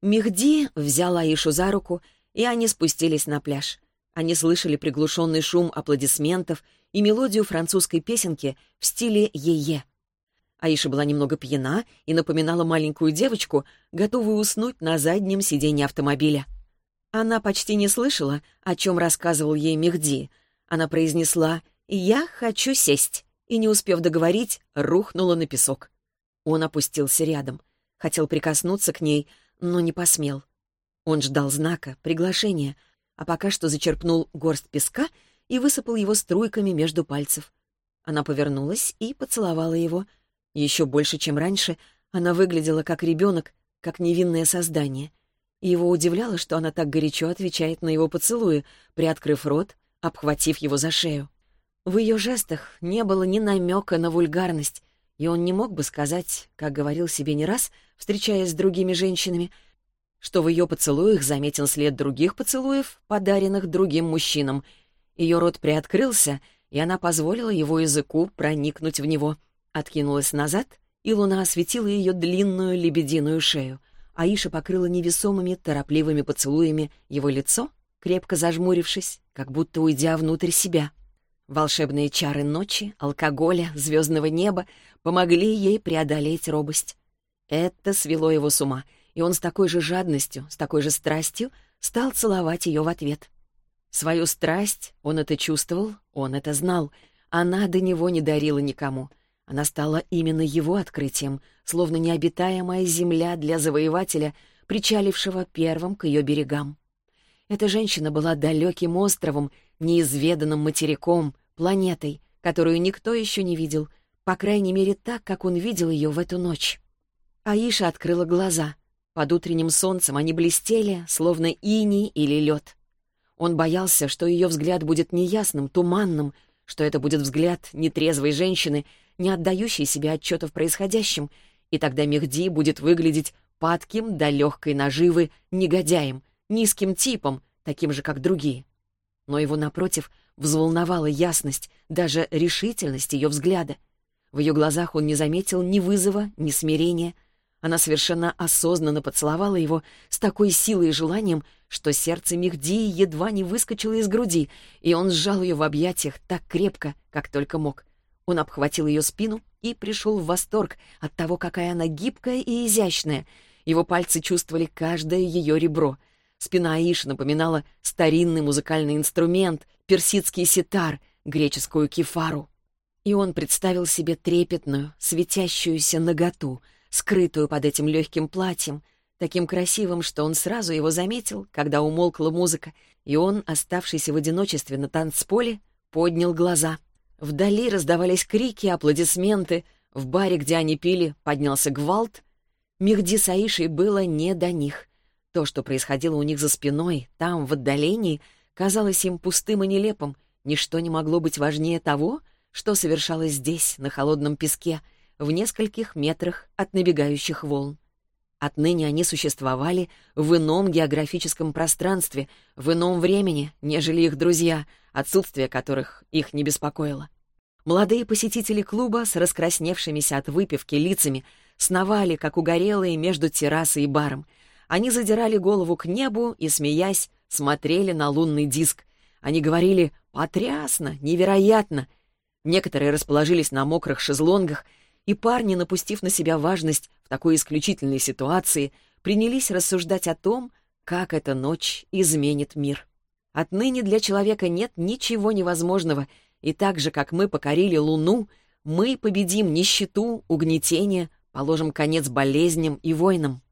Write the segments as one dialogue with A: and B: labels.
A: Мехди взял Аишу за руку, и они спустились на пляж. Они слышали приглушенный шум аплодисментов и мелодию французской песенки в стиле «Е-е». Аиша была немного пьяна и напоминала маленькую девочку, готовую уснуть на заднем сиденье автомобиля. Она почти не слышала, о чем рассказывал ей Мехди. Она произнесла «Я хочу сесть» и, не успев договорить, рухнула на песок. Он опустился рядом. Хотел прикоснуться к ней, но не посмел. Он ждал знака, приглашения, а пока что зачерпнул горсть песка и высыпал его струйками между пальцев. Она повернулась и поцеловала его. Еще больше, чем раньше, она выглядела как ребенок, как невинное создание. Его удивляло, что она так горячо отвечает на его поцелуи, приоткрыв рот, обхватив его за шею. В ее жестах не было ни намека на вульгарность, и он не мог бы сказать, как говорил себе не раз, встречаясь с другими женщинами, что в ее поцелуях заметен след других поцелуев, подаренных другим мужчинам. Ее рот приоткрылся, и она позволила его языку проникнуть в него. Откинулась назад, и луна осветила ее длинную лебединую шею. Аиша покрыла невесомыми, торопливыми поцелуями его лицо, крепко зажмурившись, как будто уйдя внутрь себя. Волшебные чары ночи, алкоголя, звездного неба помогли ей преодолеть робость. Это свело его с ума, и он с такой же жадностью, с такой же страстью стал целовать ее в ответ. Свою страсть он это чувствовал, он это знал. Она до него не дарила никому. Она стала именно его открытием, словно необитаемая земля для завоевателя, причалившего первым к ее берегам. Эта женщина была далеким островом, неизведанным материком, планетой, которую никто еще не видел, по крайней мере так, как он видел ее в эту ночь. Аиша открыла глаза. Под утренним солнцем они блестели, словно иней или лед. Он боялся, что ее взгляд будет неясным, туманным, что это будет взгляд нетрезвой женщины, не отдающей себе отчета в происходящем, и тогда Мехди будет выглядеть падким до легкой наживы негодяем, низким типом, таким же, как другие. Но его, напротив, взволновала ясность, даже решительность ее взгляда. В ее глазах он не заметил ни вызова, ни смирения — она совершенно осознанно поцеловала его с такой силой и желанием, что сердце Мехди едва не выскочило из груди, и он сжал ее в объятиях так крепко, как только мог. Он обхватил ее спину и пришел в восторг от того, какая она гибкая и изящная. Его пальцы чувствовали каждое ее ребро. Спина Аиши напоминала старинный музыкальный инструмент, персидский ситар, греческую кефару. И он представил себе трепетную, светящуюся наготу — скрытую под этим легким платьем, таким красивым, что он сразу его заметил, когда умолкла музыка, и он, оставшийся в одиночестве на танцполе, поднял глаза. Вдали раздавались крики, аплодисменты, в баре, где они пили, поднялся гвалт. Мехди с Аишей было не до них. То, что происходило у них за спиной, там, в отдалении, казалось им пустым и нелепым. Ничто не могло быть важнее того, что совершалось здесь, на холодном песке — в нескольких метрах от набегающих волн. Отныне они существовали в ином географическом пространстве, в ином времени, нежели их друзья, отсутствие которых их не беспокоило. Молодые посетители клуба с раскрасневшимися от выпивки лицами сновали, как угорелые, между террасой и баром. Они задирали голову к небу и, смеясь, смотрели на лунный диск. Они говорили «потрясно», «невероятно». Некоторые расположились на мокрых шезлонгах и парни, напустив на себя важность в такой исключительной ситуации, принялись рассуждать о том, как эта ночь изменит мир. Отныне для человека нет ничего невозможного, и так же, как мы покорили Луну, мы победим нищету, угнетение, положим конец болезням и войнам.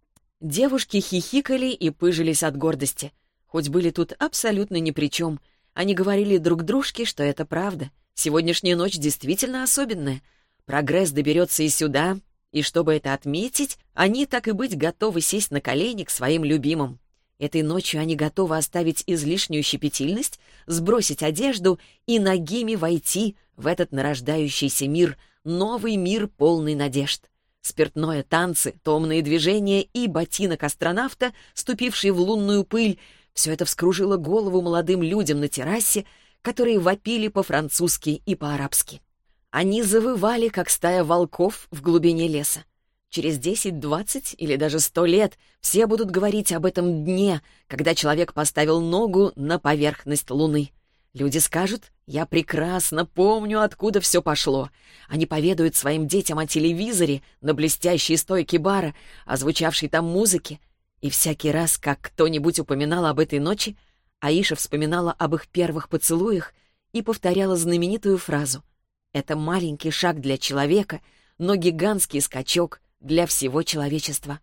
A: Девушки хихикали и пыжились от гордости. Хоть были тут абсолютно ни при чем. Они говорили друг дружке, что это правда. Сегодняшняя ночь действительно особенная — Прогресс доберется и сюда, и чтобы это отметить, они, так и быть, готовы сесть на колени к своим любимым. Этой ночью они готовы оставить излишнюю щепетильность, сбросить одежду и ногими войти в этот нарождающийся мир, новый мир полный надежд. Спиртное, танцы, томные движения и ботинок астронавта, ступивший в лунную пыль, все это вскружило голову молодым людям на террасе, которые вопили по-французски и по-арабски. Они завывали, как стая волков в глубине леса. Через десять, двадцать или даже сто лет все будут говорить об этом дне, когда человек поставил ногу на поверхность Луны. Люди скажут, я прекрасно помню, откуда все пошло. Они поведают своим детям о телевизоре на блестящей стойке бара, о звучавшей там музыке. И всякий раз, как кто-нибудь упоминал об этой ночи, Аиша вспоминала об их первых поцелуях и повторяла знаменитую фразу «Это маленький шаг для человека, но гигантский скачок для всего человечества».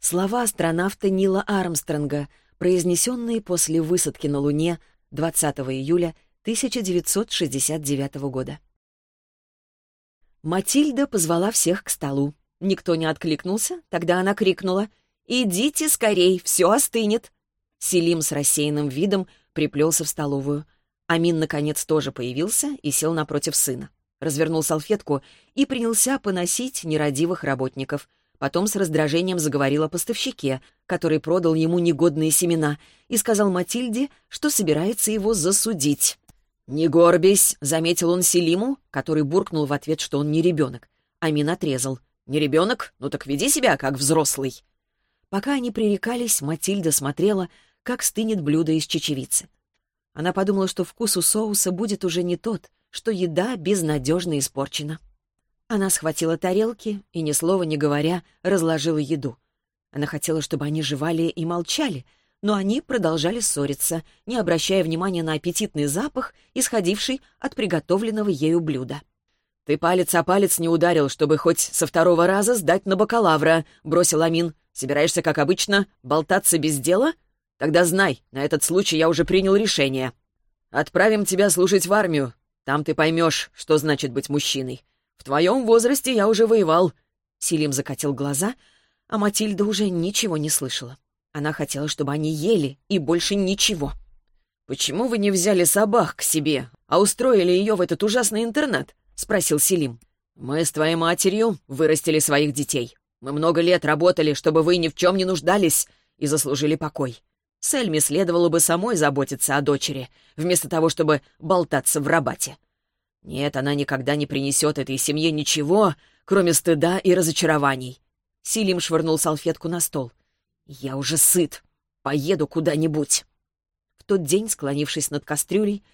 A: Слова астронавта Нила Армстронга, произнесенные после высадки на Луне 20 июля 1969 года. Матильда позвала всех к столу. Никто не откликнулся, тогда она крикнула «Идите скорей, все остынет!» Селим с рассеянным видом приплелся в столовую. Амин, наконец, тоже появился и сел напротив сына. Развернул салфетку и принялся поносить нерадивых работников — Потом с раздражением заговорил о поставщике, который продал ему негодные семена, и сказал Матильде, что собирается его засудить. «Не горбись», — заметил он Селиму, который буркнул в ответ, что он не ребенок. Амин отрезал. «Не ребенок? Ну так веди себя, как взрослый». Пока они пререкались, Матильда смотрела, как стынет блюдо из чечевицы. Она подумала, что вкус у соуса будет уже не тот, что еда безнадежно испорчена. Она схватила тарелки и, ни слова не говоря, разложила еду. Она хотела, чтобы они жевали и молчали, но они продолжали ссориться, не обращая внимания на аппетитный запах, исходивший от приготовленного ею блюда. «Ты палец о палец не ударил, чтобы хоть со второго раза сдать на бакалавра», — бросил Амин. «Собираешься, как обычно, болтаться без дела? Тогда знай, на этот случай я уже принял решение. Отправим тебя служить в армию. Там ты поймешь, что значит быть мужчиной. В твоем возрасте я уже воевал». Селим закатил глаза, а Матильда уже ничего не слышала. Она хотела, чтобы они ели, и больше ничего. «Почему вы не взяли собак к себе, а устроили ее в этот ужасный интернат?» — спросил Селим. «Мы с твоей матерью вырастили своих детей. Мы много лет работали, чтобы вы ни в чем не нуждались и заслужили покой. Сельме следовало бы самой заботиться о дочери, вместо того, чтобы болтаться в рабате. Нет, она никогда не принесет этой семье ничего, кроме стыда и разочарований. Силим швырнул салфетку на стол. «Я уже сыт. Поеду куда-нибудь». В тот день, склонившись над кастрюлей,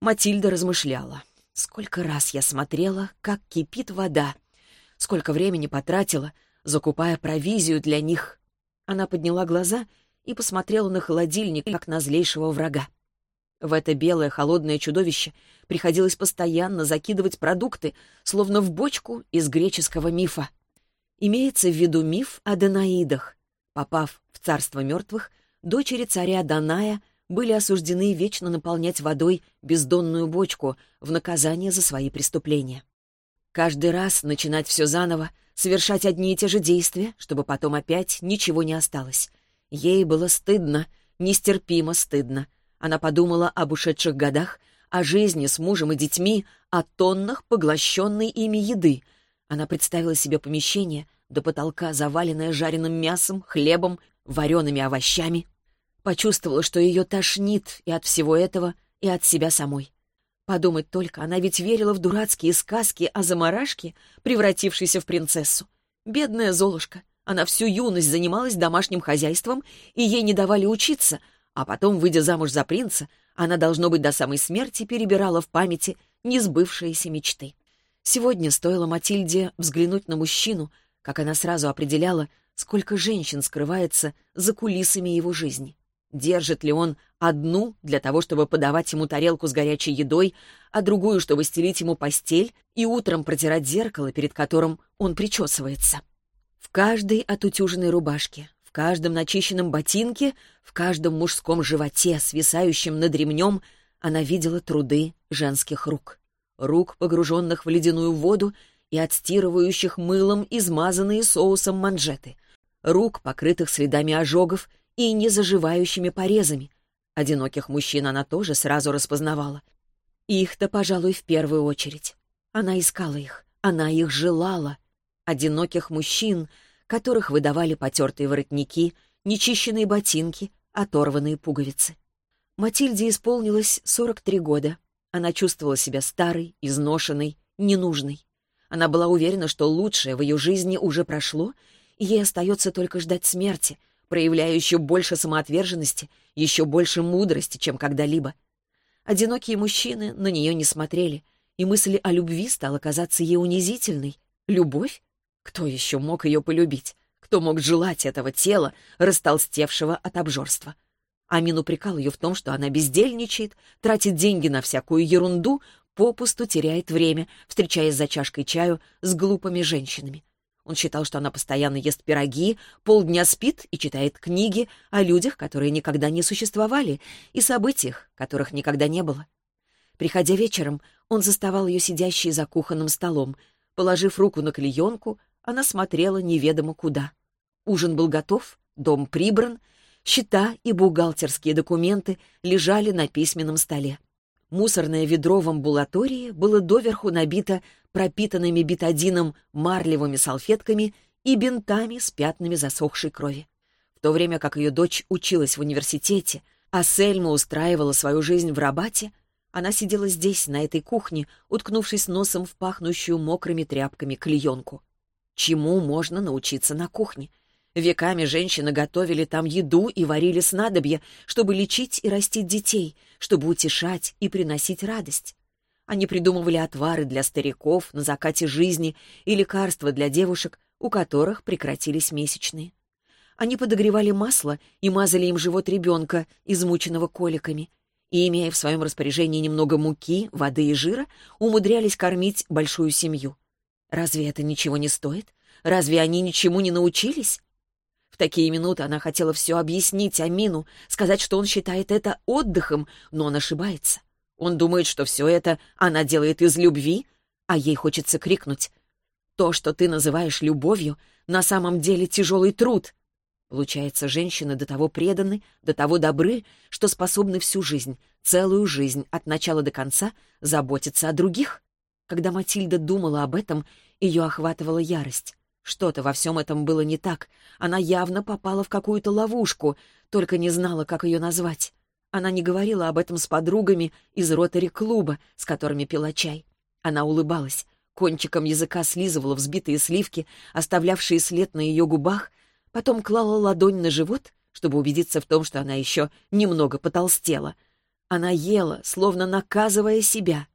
A: Матильда размышляла. «Сколько раз я смотрела, как кипит вода. Сколько времени потратила, закупая провизию для них». Она подняла глаза и посмотрела на холодильник, как на злейшего врага. В это белое холодное чудовище приходилось постоянно закидывать продукты, словно в бочку из греческого мифа. Имеется в виду миф о Данаидах. Попав в царство мертвых, дочери царя Даная были осуждены вечно наполнять водой бездонную бочку в наказание за свои преступления. Каждый раз начинать все заново, совершать одни и те же действия, чтобы потом опять ничего не осталось. Ей было стыдно, нестерпимо стыдно — она подумала об ушедших годах, о жизни с мужем и детьми, о тоннах поглощенной ими еды. Она представила себе помещение до потолка, заваленное жареным мясом, хлебом, вареными овощами. Почувствовала, что ее тошнит и от всего этого, и от себя самой. Подумать только, она ведь верила в дурацкие сказки о заморашке, превратившейся в принцессу. Бедная Золушка. Она всю юность занималась домашним хозяйством, и ей не давали учиться — а потом, выйдя замуж за принца, она, должно быть, до самой смерти перебирала в памяти несбывшиеся мечты. Сегодня стоило Матильде взглянуть на мужчину, как она сразу определяла, сколько женщин скрывается за кулисами его жизни. Держит ли он одну для того, чтобы подавать ему тарелку с горячей едой, а другую, чтобы стелить ему постель и утром протирать зеркало, перед которым он причесывается? В каждой отутюженной рубашке, каждом начищенном ботинке, в каждом мужском животе, свисающем над ремнем, она видела труды женских рук. Рук, погруженных в ледяную воду и отстирывающих мылом измазанные соусом манжеты. Рук, покрытых следами ожогов и незаживающими порезами. Одиноких мужчин она тоже сразу распознавала. Их-то, пожалуй, в первую очередь. Она искала их, она их желала. Одиноких мужчин — которых выдавали потертые воротники, нечищенные ботинки, оторванные пуговицы. Матильде исполнилось 43 года. Она чувствовала себя старой, изношенной, ненужной. Она была уверена, что лучшее в ее жизни уже прошло, и ей остается только ждать смерти, проявляя еще больше самоотверженности, еще больше мудрости, чем когда-либо. Одинокие мужчины на нее не смотрели, и мысль о любви стала казаться ей унизительной. Любовь? Кто еще мог ее полюбить? Кто мог желать этого тела, растолстевшего от обжорства? Амин упрекал ее в том, что она бездельничает, тратит деньги на всякую ерунду, попусту теряет время, встречаясь за чашкой чаю с глупыми женщинами. Он считал, что она постоянно ест пироги, полдня спит и читает книги о людях, которые никогда не существовали, и событиях, которых никогда не было. Приходя вечером, он заставал ее сидящей за кухонным столом. Положив руку на клеенку, она смотрела неведомо куда. Ужин был готов, дом прибран, счета и бухгалтерские документы лежали на письменном столе. Мусорное ведро в амбулатории было доверху набито пропитанными бетадином марлевыми салфетками и бинтами с пятнами засохшей крови. В то время как ее дочь училась в университете, а Сельма устраивала свою жизнь в Рабате, она сидела здесь, на этой кухне, уткнувшись носом в пахнущую мокрыми тряпками клеенку. Чему можно научиться на кухне? Веками женщины готовили там еду и варили снадобья, чтобы лечить и растить детей, чтобы утешать и приносить радость. Они придумывали отвары для стариков на закате жизни и лекарства для девушек, у которых прекратились месячные. Они подогревали масло и мазали им живот ребенка, измученного коликами, и, имея в своем распоряжении немного муки, воды и жира, умудрялись кормить большую семью. Разве это ничего не стоит? Разве они ничему не научились? В такие минуты она хотела все объяснить Амину, сказать, что он считает это отдыхом, но он ошибается. Он думает, что все это она делает из любви, а ей хочется крикнуть. То, что ты называешь любовью, на самом деле тяжелый труд. Получается, женщины до того преданы, до того добры, что способны всю жизнь, целую жизнь, от начала до конца, заботиться о других. Когда Матильда думала об этом, ее охватывала ярость. Что-то во всем этом было не так. Она явно попала в какую-то ловушку, только не знала, как ее назвать. Она не говорила об этом с подругами из ротари-клуба, с которыми пила чай. Она улыбалась, кончиком языка слизывала взбитые сливки, оставлявшие след на ее губах, потом клала ладонь на живот, чтобы убедиться в том, что она еще немного потолстела. Она ела, словно наказывая себя.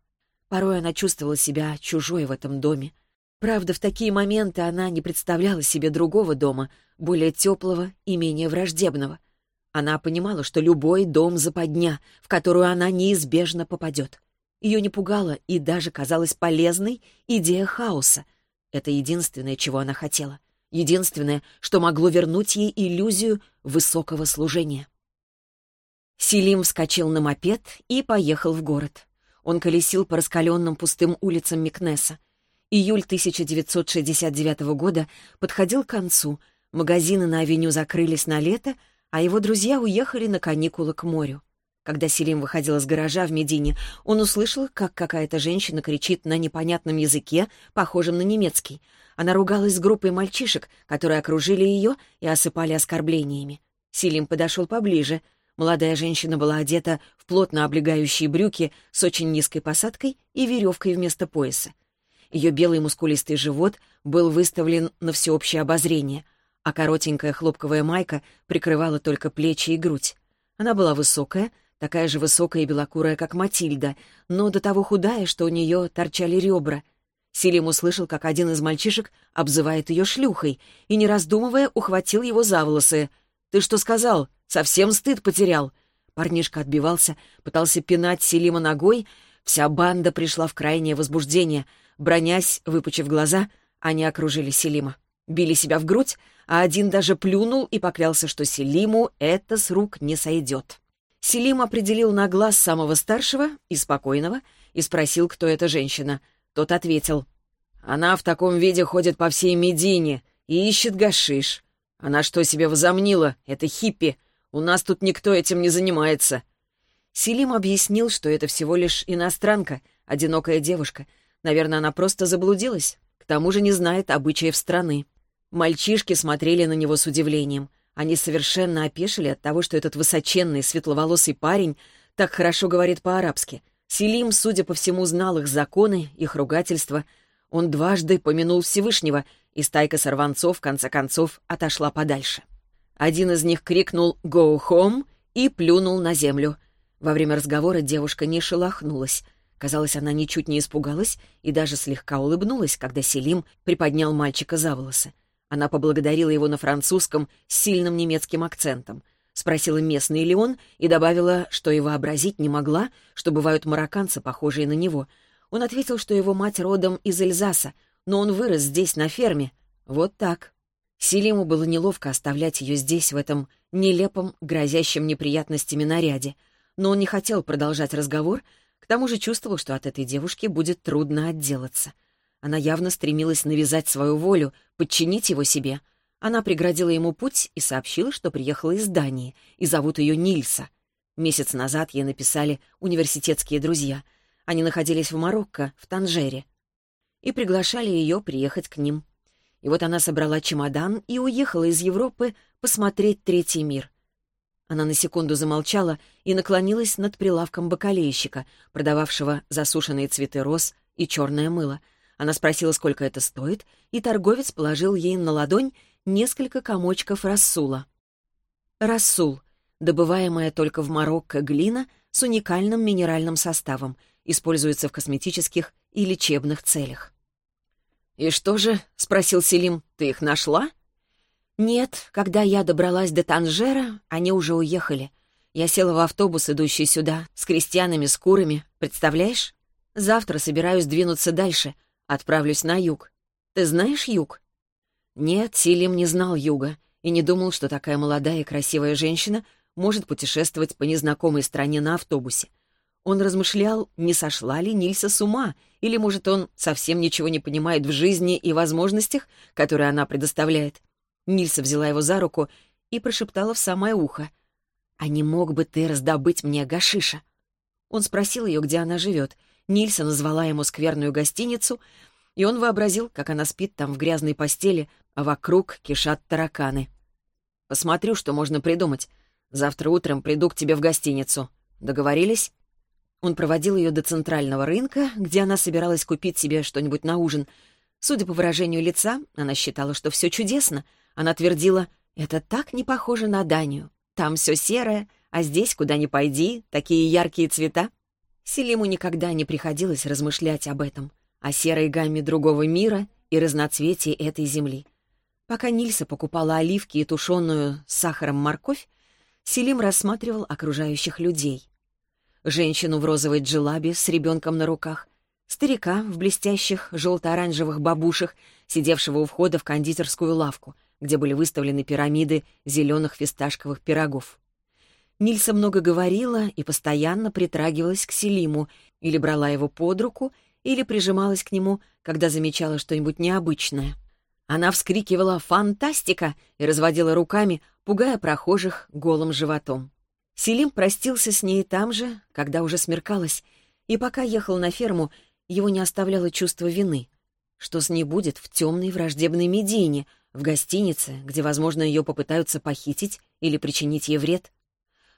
A: Порой она чувствовала себя чужой в этом доме. Правда, в такие моменты она не представляла себе другого дома, более теплого и менее враждебного — она понимала, что любой дом — западня, в которую она неизбежно попадет. Ее не пугала и даже казалась полезной идея хаоса. Это единственное, чего она хотела. Единственное, что могло вернуть ей иллюзию высокого служения. Селим вскочил на мопед и поехал в город. Он колесил по раскаленным пустым улицам Микнеса. Июль 1969 года подходил к концу. Магазины на авеню закрылись на лето, а его друзья уехали на каникулы к морю. Когда Селим выходил из гаража в Медине, он услышал, как какая-то женщина кричит на непонятном языке, похожем на немецкий. Она ругалась с группой мальчишек, которые окружили ее и осыпали оскорблениями. Селим подошел поближе. Молодая женщина была одета в плотно облегающие брюки с очень низкой посадкой и веревкой вместо пояса. Ее белый мускулистый живот был выставлен на всеобщее обозрение — а коротенькая хлопковая майка прикрывала только плечи и грудь. Она была высокая, такая же высокая и белокурая, как Матильда, но до того худая, что у нее торчали ребра. Селим услышал, как один из мальчишек обзывает ее шлюхой, и, не раздумывая, ухватил его за волосы. «Ты что сказал? Совсем стыд потерял?» Парнишка отбивался, пытался пинать Селима ногой. Вся банда пришла в крайнее возбуждение. Бронясь, выпучив глаза, они окружили Селима. Били себя в грудь, а один даже плюнул и поклялся, что Селиму это с рук не сойдет. Селим определил на глаз самого старшего и спокойного и спросил, кто эта женщина. Тот ответил. «Она в таком виде ходит по всей Медине и ищет гашиш. Она что себе возомнила? Это хиппи. У нас тут никто этим не занимается». Селим объяснил, что это всего лишь иностранка, одинокая девушка. Наверное, она просто заблудилась. К тому же не знает обычаев страны. Мальчишки смотрели на него с удивлением. Они совершенно опешили от того, что этот высоченный, светловолосый парень так хорошо говорит по-арабски. Селим, судя по всему, знал их законы, их ругательства. Он дважды помянул Всевышнего, и стайка сорванцов, в конце концов, отошла подальше. Один из них крикнул «Go home!» и плюнул на землю. Во время разговора девушка не шелохнулась. Казалось, она ничуть не испугалась и даже слегка улыбнулась, когда Селим приподнял мальчика за волосы. Она поблагодарила его на французском с сильным немецким акцентом. Спросила, местный ли он, и добавила, что и вообразить не могла, что бывают марокканцы, похожие на него. Он ответил, что его мать родом из Эльзаса, но он вырос здесь, на ферме. Вот так. Селиму было неловко оставлять ее здесь, в этом нелепом, грозящем неприятностями наряде. Но он не хотел продолжать разговор, к тому же чувствовал, что от этой девушки будет трудно отделаться. Она явно стремилась навязать свою волю, подчинить его себе. Она преградила ему путь и сообщила, что приехала из Дании, и зовут ее Нильса. Месяц назад ей написали университетские друзья. Они находились в Марокко, в Танжере, и приглашали ее приехать к ним. И вот она собрала чемодан и уехала из Европы посмотреть третий мир. Она на секунду замолчала и наклонилась над прилавком бакалейщика, продававшего засушенные цветы роз и черное мыло — она спросила, сколько это стоит, и торговец положил ей на ладонь несколько комочков рассула. Рассул — добываемая только в Марокко глина с уникальным минеральным составом, используется в косметических и лечебных целях. «И что же?» — спросил Селим. «Ты их нашла?» «Нет, когда я добралась до Танжера, они уже уехали. Я села в автобус, идущий сюда, с крестьянами, с курами, представляешь? Завтра собираюсь двинуться дальше, Отправлюсь на юг. Ты знаешь юг?» Нет, Силим не знал юга и не думал, что такая молодая и красивая женщина может путешествовать по незнакомой стране на автобусе. Он размышлял, не сошла ли Нильса с ума, или, может, он совсем ничего не понимает в жизни и возможностях, которые она предоставляет. Нильса взяла его за руку и прошептала в самое ухо. «А не мог бы ты раздобыть мне гашиша?» Он спросил ее, где она живет, Нильса назвала ему скверную гостиницу, и он вообразил, как она спит там в грязной постели, а вокруг кишат тараканы. «Посмотрю, что можно придумать. Завтра утром приду к тебе в гостиницу. Договорились?» Он проводил ее до центрального рынка, где она собиралась купить себе что-нибудь на ужин. Судя по выражению лица, она считала, что все чудесно. Она твердила, «Это так не похоже на Данию. Там все серое, а здесь, куда ни пойди, такие яркие цвета». Селиму никогда не приходилось размышлять об этом, о серой гамме другого мира и разноцветии этой земли. Пока Нильса покупала оливки и тушеную с сахаром морковь, Селим рассматривал окружающих людей. Женщину в розовой джелабе с ребенком на руках, старика в блестящих желто-оранжевых бабушах, сидевшего у входа в кондитерскую лавку, где были выставлены пирамиды зеленых фисташковых пирогов. Нильса много говорила и постоянно притрагивалась к Селиму, или брала его под руку, или прижималась к нему, когда замечала что-нибудь необычное. Она вскрикивала «Фантастика!» и разводила руками, пугая прохожих голым животом. Селим простился с ней там же, когда уже смеркалось, и пока ехал на ферму, его не оставляло чувство вины. Что с ней будет в темной враждебной Медине, в гостинице, где, возможно, ее попытаются похитить или причинить ей вред?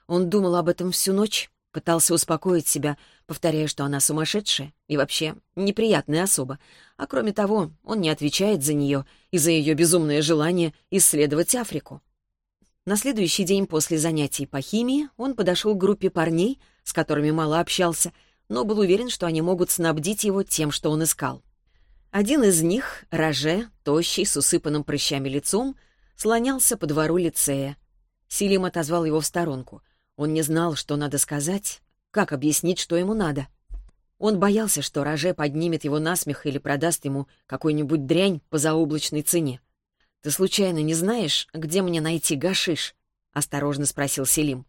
A: Он думал об этом всю ночь, пытался успокоить себя, повторяя, что она сумасшедшая и вообще неприятная особа. А кроме того, он не отвечает за нее и за ее безумное желание исследовать Африку. На следующий день после занятий по химии он подошел к группе парней, с которыми мало общался, но был уверен, что они могут снабдить его тем, что он искал. Один из них, Роже, тощий, с усыпанным прыщами лицом, слонялся по двору лицея. Силим отозвал его в сторонку — он не знал, что надо сказать, как объяснить, что ему надо. Он боялся, что Роже поднимет его насмех или продаст ему какую-нибудь дрянь по заоблачной цене. «Ты случайно не знаешь, где мне найти гашиш?» — осторожно спросил Селим.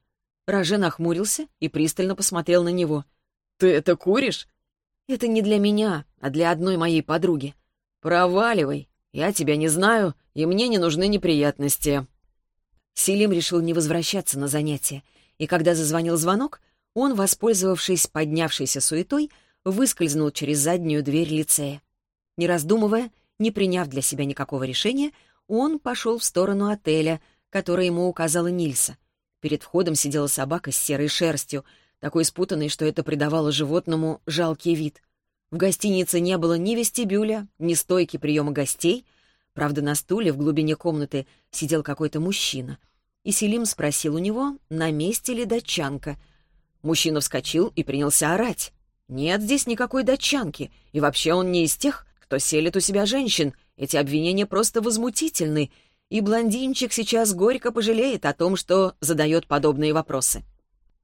A: Роже нахмурился и пристально посмотрел на него. «Ты это куришь?» «Это не для меня, а для одной моей подруги». «Проваливай. Я тебя не знаю, и мне не нужны неприятности». Селим решил не возвращаться на занятия и когда зазвонил звонок, он, воспользовавшись поднявшейся суетой, выскользнул через заднюю дверь лицея. Не раздумывая, не приняв для себя никакого решения, он пошел в сторону отеля, который ему указала Нильса. Перед входом сидела собака с серой шерстью, такой спутанной, что это придавало животному жалкий вид. В гостинице не было ни вестибюля, ни стойки приема гостей. Правда, на стуле в глубине комнаты сидел какой-то мужчина. И Селим спросил у него, на месте ли датчанка. Мужчина вскочил и принялся орать. «Нет здесь никакой датчанки, и вообще он не из тех, кто селит у себя женщин. Эти обвинения просто возмутительны, и блондинчик сейчас горько пожалеет о том, что задает подобные вопросы».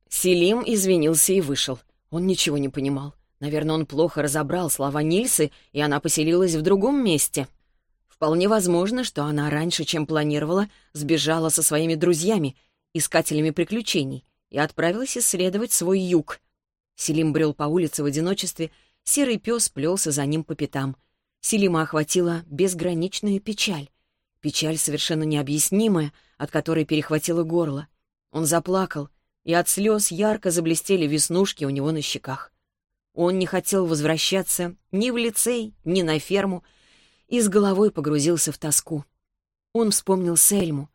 A: Селим извинился и вышел. Он ничего не понимал. Наверное, он плохо разобрал слова Нильсы, и она поселилась в другом месте. Вполне возможно, что она раньше, чем планировала, сбежала со своими друзьями, искателями приключений, и отправилась исследовать свой юг. Селим брел по улице в одиночестве, серый пес плелся за ним по пятам. Селима охватила безграничная печаль. Печаль совершенно необъяснимая, от которой перехватило горло. Он заплакал, и от слез ярко заблестели веснушки у него на щеках. Он не хотел возвращаться ни в лицей, ни на ферму, и с головой погрузился в тоску. Он вспомнил Сельму.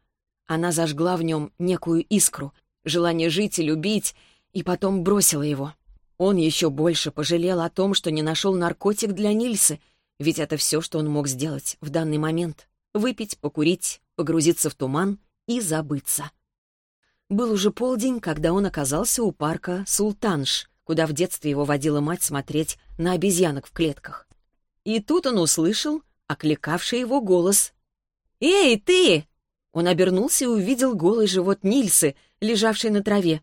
A: Она зажгла в нем некую искру, желание жить и любить, и потом бросила его. Он еще больше пожалел о том, что не нашел наркотик для Нильсы, ведь это все, что он мог сделать в данный момент. Выпить, покурить, погрузиться в туман и забыться. Был уже полдень, когда он оказался у парка «Султанш», куда в детстве его водила мать смотреть на обезьянок в клетках. И тут он услышал окликавший его голос. «Эй, ты!» Он обернулся и увидел голый живот Нильсы, лежавший на траве.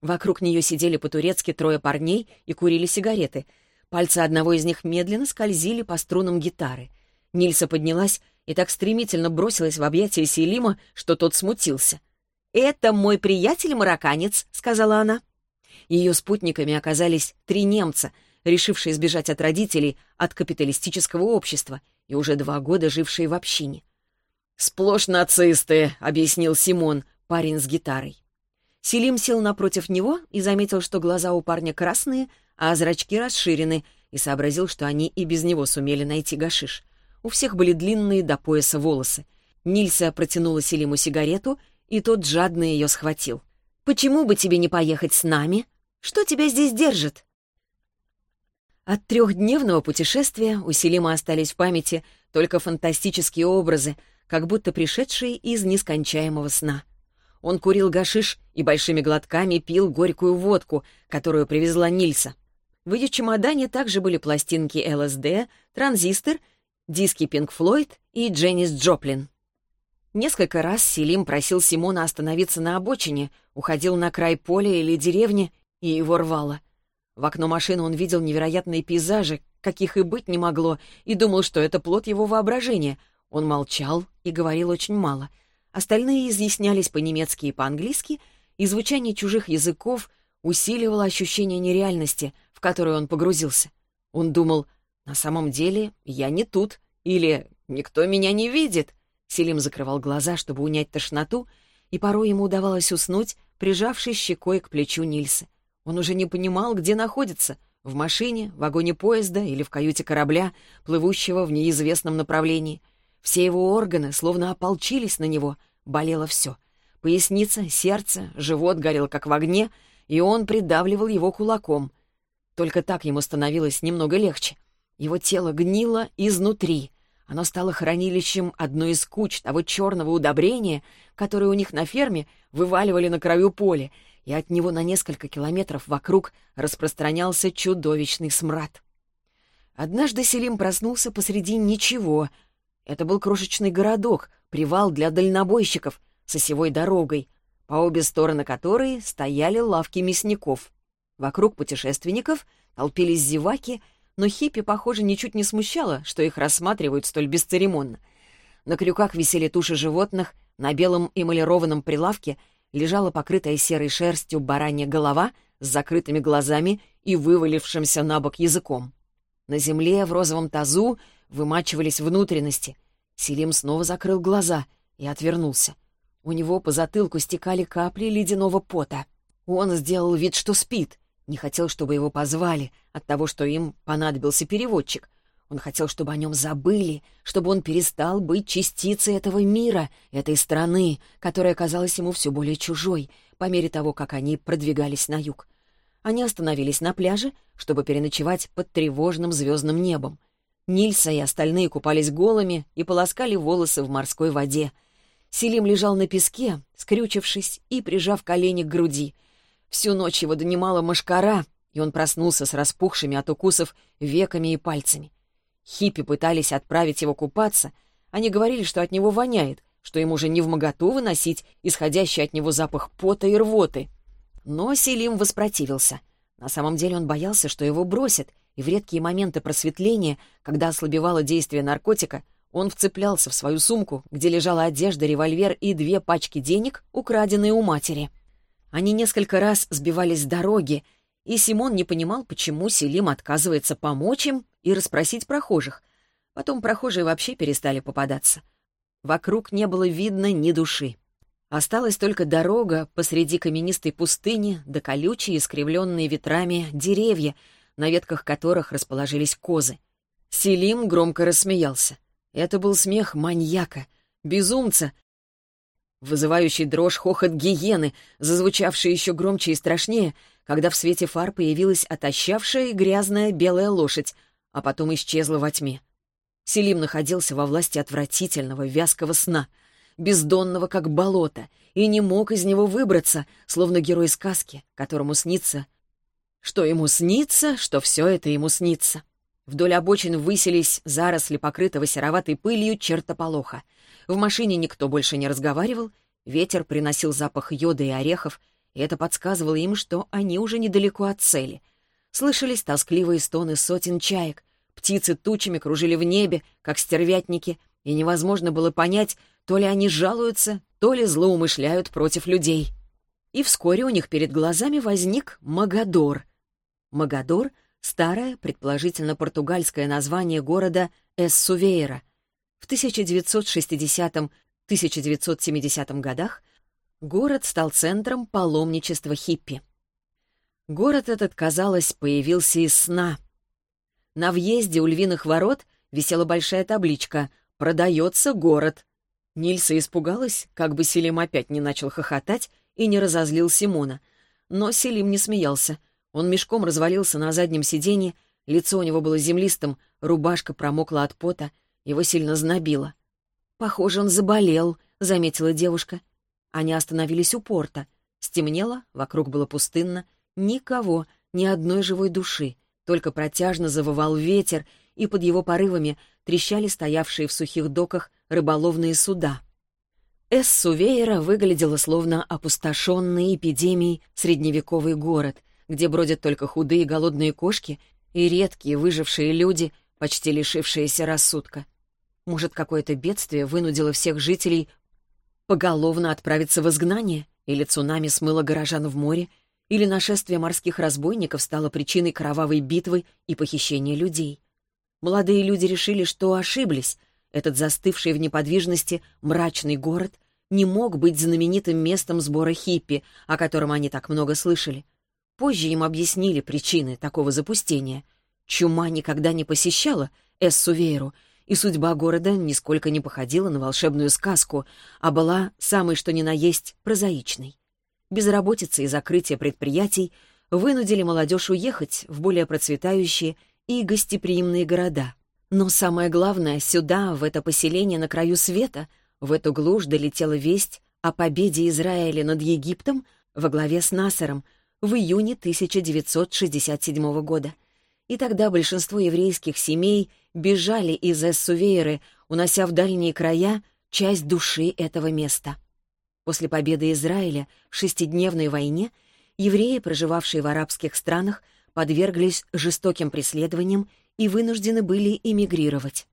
A: Вокруг нее сидели по-турецки трое парней и курили сигареты. Пальцы одного из них медленно скользили по струнам гитары. Нильса поднялась и так стремительно бросилась в объятия Селима, что тот смутился. «Это мой приятель-марокканец», — сказала она. Ее спутниками оказались три немца, решившие сбежать от родителей, от капиталистического общества и уже два года жившие в общине. «Сплошь нацисты», — объяснил Симон, парень с гитарой. Селим сел напротив него и заметил, что глаза у парня красные, а зрачки расширены, и сообразил, что они и без него сумели найти гашиш. У всех были длинные до пояса волосы. Нильса протянула Селиму сигарету, и тот жадно ее схватил. «Почему бы тебе не поехать с нами?» Что тебя здесь держит?» От трехдневного путешествия у Селима остались в памяти только фантастические образы, как будто пришедшие из нескончаемого сна. Он курил гашиш и большими глотками пил горькую водку, которую привезла Нильса. В ее чемодане также были пластинки ЛСД, транзистор, диски Пинк Флойд и Дженнис Джоплин. Несколько раз Селим просил Симона остановиться на обочине, уходил на край поля или деревни и его рвало. В окно машины он видел невероятные пейзажи, каких и быть не могло, и думал, что это плод его воображения. Он молчал и говорил очень мало. Остальные изъяснялись по-немецки и по-английски, и звучание чужих языков усиливало ощущение нереальности, в которую он погрузился. Он думал, на самом деле я не тут, или никто меня не видит. Селим закрывал глаза, чтобы унять тошноту, и порой ему удавалось уснуть, прижавшись щекой к плечу Нильса. Он уже не понимал, где находится — в машине, в вагоне поезда или в каюте корабля, плывущего в неизвестном направлении. Все его органы словно ополчились на него, болело все. Поясница, сердце, живот горел как в огне, и он придавливал его кулаком. Только так ему становилось немного легче. Его тело гнило изнутри. Оно стало хранилищем одной из куч того черного удобрения, которое у них на ферме вываливали на краю поля, и от него на несколько километров вокруг распространялся чудовищный смрад. Однажды Селим проснулся посреди ничего. Это был крошечный городок, привал для дальнобойщиков с осевой дорогой, по обе стороны которой стояли лавки мясников. Вокруг путешественников толпились зеваки, но хиппи, похоже, ничуть не смущало, что их рассматривают столь бесцеремонно. На крюках висели туши животных, на белом эмалированном прилавке лежала покрытая серой шерстью баранья голова с закрытыми глазами и вывалившимся на бок языком. На земле в розовом тазу вымачивались внутренности. Селим снова закрыл глаза и отвернулся. У него по затылку стекали капли ледяного пота. Он сделал вид, что спит. Не хотел, чтобы его позвали от того, что им понадобился переводчик. Он хотел, чтобы о нем забыли, чтобы он перестал быть частицей этого мира, этой страны, которая казалась ему все более чужой, по мере того, как они продвигались на юг. Они остановились на пляже, чтобы переночевать под тревожным звездным небом. Нильса и остальные купались голыми и полоскали волосы в морской воде. Селим лежал на песке, скрючившись и прижав колени к груди. Всю ночь его донимала мошкара, и он проснулся с распухшими от укусов веками и пальцами. Хиппи пытались отправить его купаться. Они говорили, что от него воняет, что ему уже не в моготу выносить исходящий от него запах пота и рвоты. Но Селим воспротивился. На самом деле он боялся, что его бросят, и в редкие моменты просветления, когда ослабевало действие наркотика, он вцеплялся в свою сумку, где лежала одежда, револьвер и две пачки денег, украденные у матери. Они несколько раз сбивались с дороги, и Симон не понимал, почему Селим отказывается помочь им и расспросить прохожих. Потом прохожие вообще перестали попадаться. Вокруг не было видно ни души. Осталась только дорога посреди каменистой пустыни да колючие, искривленные ветрами деревья, на ветках которых расположились козы. Селим громко рассмеялся. Это был смех маньяка, безумца, вызывающий дрожь хохот гиены, зазвучавший еще громче и страшнее, когда в свете фар появилась отощавшая и грязная белая лошадь, а потом исчезла во тьме. Селим находился во власти отвратительного вязкого сна, бездонного, как болото, и не мог из него выбраться, словно герой сказки, которому снится, что ему снится, что все это ему снится. Вдоль обочин высились заросли, покрытого сероватой пылью чертополоха. В машине никто больше не разговаривал, ветер приносил запах йода и орехов, и это подсказывало им, что они уже недалеко от цели. Слышались тоскливые стоны сотен чаек, Птицы тучами кружили в небе, как стервятники, и невозможно было понять, то ли они жалуются, то ли злоумышляют против людей. И вскоре у них перед глазами возник Магадор. Магадор — старое, предположительно португальское название города Эссувейра. В 1960-1970 годах город стал центром паломничества хиппи. Город этот, казалось, появился из сна — на въезде у львиных ворот висела большая табличка «Продается город». Нильса испугалась, как бы Селим опять не начал хохотать и не разозлил Симона. Но Селим не смеялся. Он мешком развалился на заднем сиденье, лицо у него было землистым, рубашка промокла от пота, его сильно знобило. «Похоже, он заболел», — заметила девушка. Они остановились у порта. Стемнело, вокруг было пустынно. Никого, ни одной живой души. Только протяжно завывал ветер, и под его порывами трещали стоявшие в сухих доках рыболовные суда. Эссувейра выглядела словно опустошенный эпидемией средневековый город, где бродят только худые голодные кошки и редкие выжившие люди, почти лишившиеся рассудка. Может, какое-то бедствие вынудило всех жителей поголовно отправиться в изгнание, или цунами смыло горожан в море, или нашествие морских разбойников стало причиной кровавой битвы и похищения людей. Молодые люди решили, что ошиблись. Этот застывший в неподвижности мрачный город не мог быть знаменитым местом сбора хиппи, о котором они так много слышали. Позже им объяснили причины такого запустения. Чума никогда не посещала Эссувейру, и судьба города нисколько не походила на волшебную сказку, а была самой что ни на есть прозаичной безработица и закрытие предприятий вынудили молодежь уехать в более процветающие и гостеприимные города. Но самое главное, сюда, в это поселение на краю света, в эту глушь долетела весть о победе Израиля над Египтом во главе с Насаром в июне 1967 года. И тогда большинство еврейских семей бежали из Эссувейры, унося в дальние края часть души этого места. После победы Израиля в шестидневной войне евреи, проживавшие в арабских странах, подверглись жестоким преследованиям и вынуждены были эмигрировать.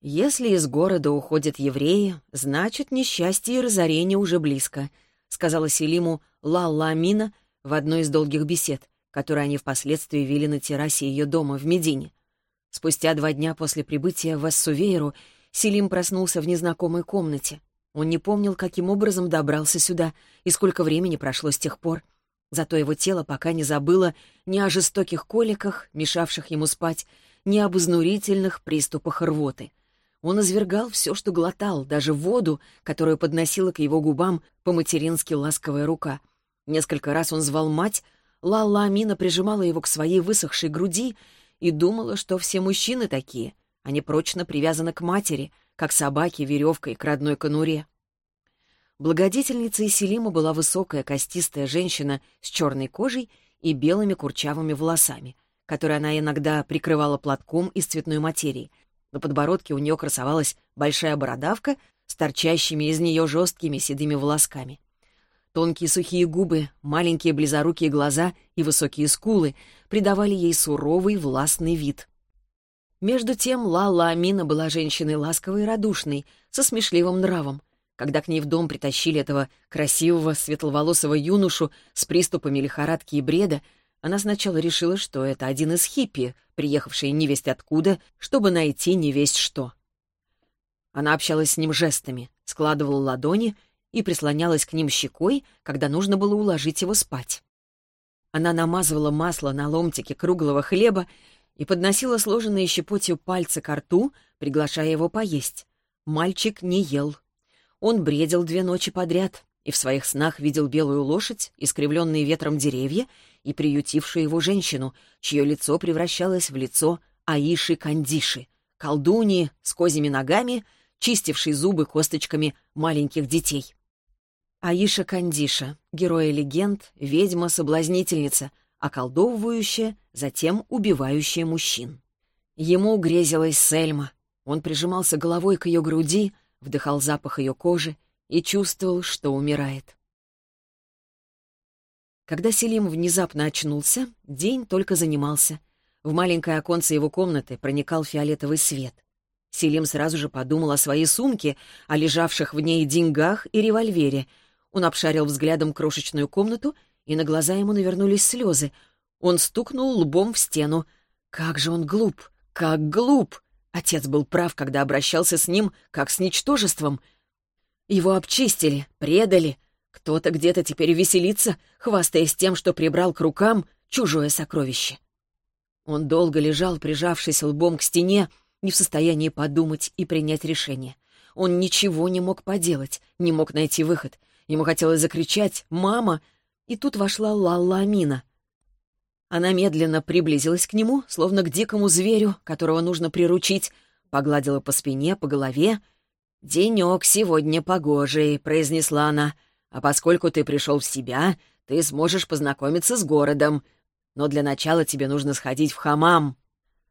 A: «Если из города уходят евреи, значит, несчастье и разорение уже близко», сказала Селиму Лалла Амина в одной из долгих бесед, которые они впоследствии вели на террасе ее дома в Медине. Спустя два дня после прибытия в Ассувейру Селим проснулся в незнакомой комнате. Он не помнил, каким образом добрался сюда и сколько времени прошло с тех пор. Зато его тело пока не забыло ни о жестоких коликах, мешавших ему спать, ни об изнурительных приступах рвоты. Он извергал все, что глотал, даже воду, которую подносила к его губам по-матерински ласковая рука. Несколько раз он звал мать, Лалла Амина прижимала его к своей высохшей груди и думала, что все мужчины такие. Они прочно привязаны к матери, как собаки веревкой к родной конуре. Благодетельницей Селима была высокая костистая женщина с черной кожей и белыми курчавыми волосами, которые она иногда прикрывала платком из цветной материи. На подбородке у нее красовалась большая бородавка с торчащими из нее жесткими седыми волосками. Тонкие сухие губы, маленькие близорукие глаза и высокие скулы придавали ей суровый властный вид. Между тем Лала Амина была женщиной ласковой и радушной, со смешливым нравом. Когда к ней в дом притащили этого красивого светловолосого юношу с приступами лихорадки и бреда, она сначала решила, что это один из хиппи, приехавший невесть откуда, чтобы найти невесть что. Она общалась с ним жестами, складывала ладони и прислонялась к ним щекой, когда нужно было уложить его спать. Она намазывала масло на ломтики круглого хлеба и подносила сложенные щепотью пальцы к рту, приглашая его поесть. Мальчик не ел. Он бредил две ночи подряд и в своих снах видел белую лошадь, искривленные ветром деревья и приютившую его женщину, чье лицо превращалось в лицо Аиши Кандиши, колдуньи с козьими ногами, чистившей зубы косточками маленьких детей. Аиша Кандиша, героя легенд, ведьма-соблазнительница, околдовывающая, затем убивающая мужчин. Ему грезилась Сельма. Он прижимался головой к ее груди, вдыхал запах ее кожи и чувствовал, что умирает. Когда Селим внезапно очнулся, день только занимался. В маленькое оконце его комнаты проникал фиолетовый свет. Селим сразу же подумал о своей сумке, о лежавших в ней деньгах и револьвере — он обшарил взглядом крошечную комнату, и на глаза ему навернулись слезы. Он стукнул лбом в стену. Как же он глуп! Как глуп! Отец был прав, когда обращался с ним, как с ничтожеством. Его обчистили, предали. Кто-то где-то теперь веселится, хвастаясь тем, что прибрал к рукам чужое сокровище. Он долго лежал, прижавшись лбом к стене, не в состоянии подумать и принять решение. Он ничего не мог поделать, не мог найти выход. Ему хотелось закричать «Мама!» И тут вошла Лалла Амина. Она медленно приблизилась к нему, словно к дикому зверю, которого нужно приручить, погладила по спине, по голове. «Денек сегодня погожий», — произнесла она. «А поскольку ты пришел в себя, ты сможешь познакомиться с городом. Но для начала тебе нужно сходить в хамам».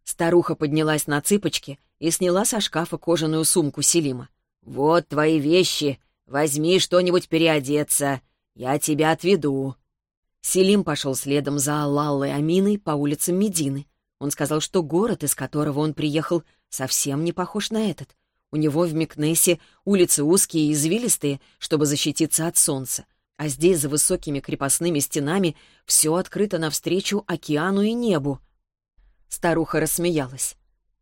A: Старуха поднялась на цыпочки и сняла со шкафа кожаную сумку Селима. «Вот твои вещи. Возьми что-нибудь переодеться. Я тебя отведу». Селим пошел следом за Аллалой Аминой по улицам Медины. Он сказал, что город, из которого он приехал, совсем не похож на этот. У него в Микнесе улицы узкие и извилистые, чтобы защититься от солнца. А здесь, за высокими крепостными стенами, все открыто навстречу океану и небу. Старуха рассмеялась.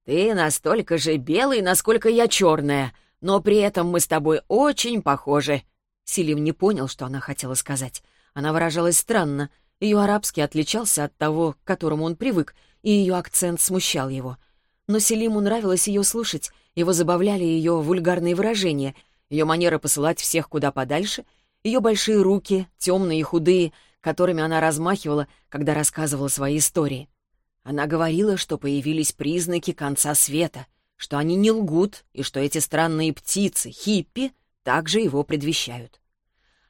A: «Ты настолько же белый, насколько я черная но при этом мы с тобой очень похожи». Селим не понял, что она хотела сказать. Она выражалась странно. Ее арабский отличался от того, к которому он привык, и ее акцент смущал его. Но Селиму нравилось ее слушать, его забавляли ее вульгарные выражения, ее манера посылать всех куда подальше, ее большие руки, темные и худые, которыми она размахивала, когда рассказывала свои истории. Она говорила, что появились признаки конца света, что они не лгут и что эти странные птицы, хиппи, также его предвещают.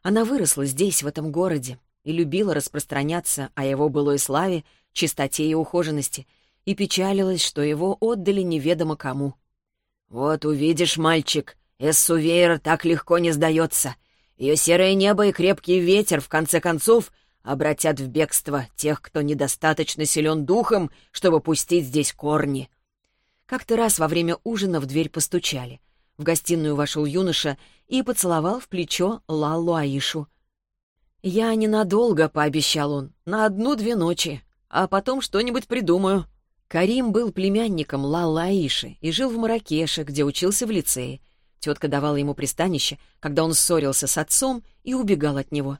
A: Она выросла здесь, в этом городе, и любила распространяться о его былой славе, чистоте и ухоженности, и печалилась, что его отдали неведомо кому. «Вот увидишь, мальчик, Эссувейр так легко не сдается. Ее серое небо и крепкий ветер, в конце концов, обратят в бегство тех, кто недостаточно силен духом, чтобы пустить здесь корни. Как-то раз во время ужина в дверь постучали. В гостиную вошел юноша и поцеловал в плечо Лалу Аишу. «Я ненадолго», — пообещал он, — «на одну-две ночи, а потом что-нибудь придумаю». Карим был племянником Лаллы Аиши и жил в Маракеше, где учился в лицее. Тетка давала ему пристанище, когда он ссорился с отцом и убегал от него.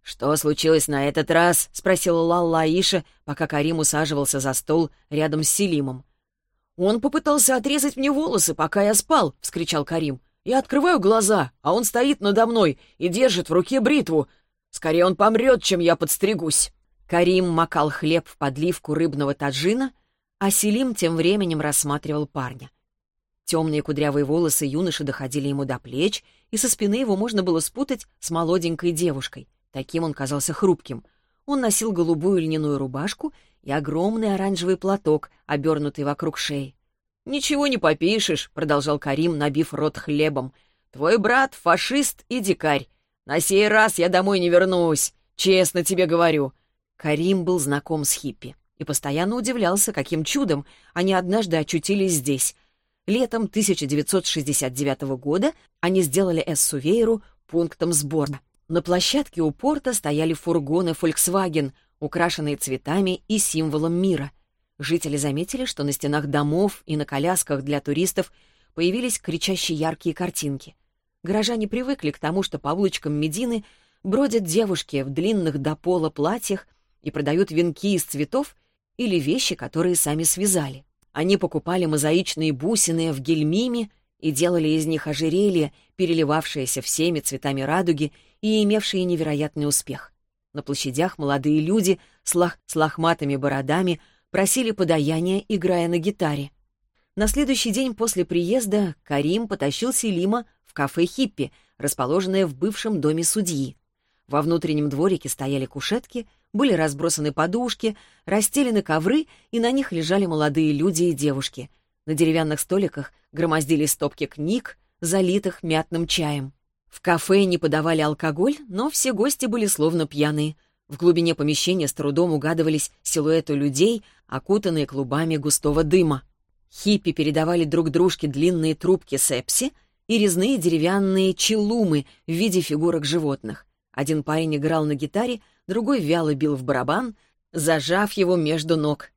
A: «Что случилось на этот раз?» — спросила Лалла пока Карим усаживался за стол рядом с Селимом. «Он попытался отрезать мне волосы, пока я спал!» — вскричал Карим. «Я открываю глаза, а он стоит надо мной и держит в руке бритву.
B: Скорее он помрет, чем я подстригусь».
A: Карим макал хлеб в подливку рыбного таджина, а Селим тем временем рассматривал парня. Темные кудрявые волосы юноши доходили ему до плеч, и со спины его можно было спутать с молоденькой девушкой. Таким он казался хрупким. Он носил голубую льняную рубашку и огромный оранжевый платок, обернутый вокруг шеи.
B: «Ничего не попишешь», — продолжал Карим, набив рот хлебом. «Твой брат — фашист и дикарь. На сей раз я домой не вернусь, честно тебе говорю».
A: Карим был знаком с хиппи и постоянно удивлялся, каким чудом они однажды очутились здесь. Летом 1969 года они сделали Эссувейру пунктом сбора. На площадке у порта стояли фургоны Volkswagen, украшенные цветами и символом мира. Жители заметили, что на стенах домов и на колясках для туристов появились кричащие яркие картинки. Горожане привыкли к тому, что по улочкам Медины бродят девушки в длинных до пола платьях и продают венки из цветов или вещи, которые сами связали. Они покупали мозаичные бусины в гельмиме и делали из них ожерелья, переливавшиеся всеми цветами радуги и имевшие невероятный успех. На площадях молодые люди с, лох... с лохматыми бородами просили подаяния, играя на гитаре. На следующий день после приезда Карим потащил Селима в кафе «Хиппи», расположенное в бывшем доме судьи. Во внутреннем дворике стояли кушетки, были разбросаны подушки, расстелены ковры, и на них лежали молодые люди и девушки. На деревянных столиках громоздились стопки книг, залитых мятным чаем. В кафе не подавали алкоголь, но все гости были словно пьяные. В глубине помещения с трудом угадывались силуэты людей, окутанные клубами густого дыма. Хиппи передавали друг дружке длинные трубки сепси и резные деревянные челумы в виде фигурок животных. Один парень играл на гитаре, другой вяло бил в барабан, зажав его между ног.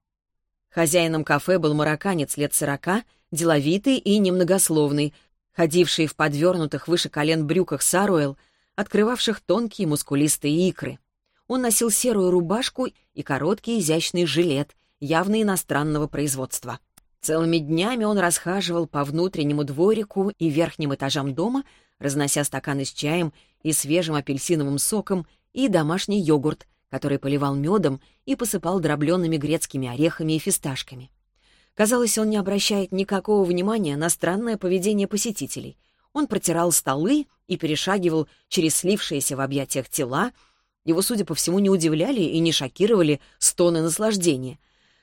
A: Хозяином кафе был марокканец лет сорока, деловитый и немногословный, ходивший в подвернутых выше колен брюках саруэл, открывавших тонкие мускулистые икры. Он носил серую рубашку и короткий изящный жилет, явно иностранного производства. Целыми днями он расхаживал по внутреннему дворику и верхним этажам дома, разнося стаканы с чаем и свежим апельсиновым соком и домашний йогурт, который поливал медом и посыпал дробленными грецкими орехами и фисташками. Казалось, он не обращает никакого внимания на странное поведение посетителей. Он протирал столы и перешагивал через слившиеся в объятиях тела. Его, судя по всему, не удивляли и не шокировали стоны наслаждения.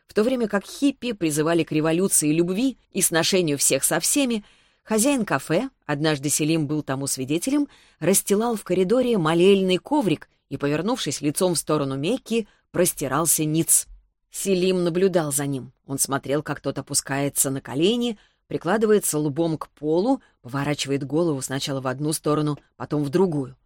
A: В то время как хиппи призывали к революции любви и сношению всех со всеми, Хозяин кафе, однажды Селим был тому свидетелем, расстилал в коридоре молельный коврик и, повернувшись лицом в сторону Мекки, простирался ниц. Селим наблюдал за ним. Он смотрел, как тот опускается на колени, прикладывается лбом к полу, поворачивает голову сначала в одну сторону, потом в другую.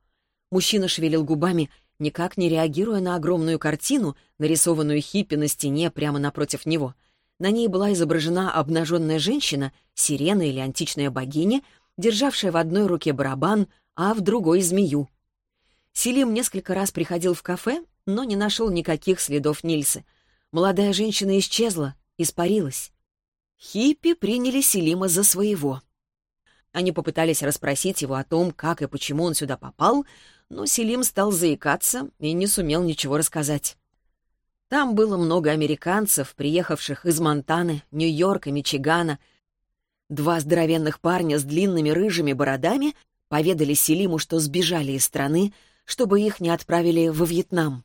A: Мужчина шевелил губами, никак не реагируя на огромную картину, нарисованную хиппи на стене прямо напротив него — на ней была изображена обнаженная женщина, сирена или античная богиня, державшая в одной руке барабан, а в другой — змею. Селим несколько раз приходил в кафе, но не нашел никаких следов Нильсы. Молодая женщина исчезла, испарилась. Хиппи приняли Селима за своего. Они попытались расспросить его о том, как и почему он сюда попал, но Селим стал заикаться и не сумел ничего рассказать. Там было много американцев, приехавших из Монтаны, Нью-Йорка, Мичигана. Два здоровенных парня с длинными рыжими бородами поведали Селиму, что сбежали из страны, чтобы их не отправили во Вьетнам.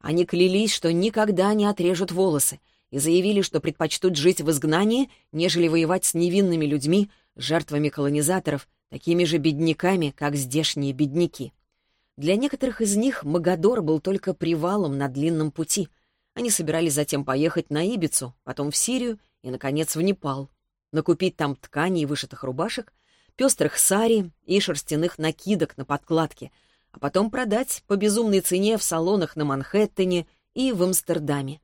A: Они клялись, что никогда не отрежут волосы, и заявили, что предпочтут жить в изгнании, нежели воевать с невинными людьми, жертвами колонизаторов, такими же бедняками, как здешние бедняки. Для некоторых из них Магадор был только привалом на длинном пути. Они собирались затем поехать на Ибицу, потом в Сирию и, наконец, в Непал. Накупить там тканей и вышитых рубашек, пестрых сари и шерстяных накидок на подкладке, а потом продать по безумной цене в салонах на Манхэттене и в Амстердаме.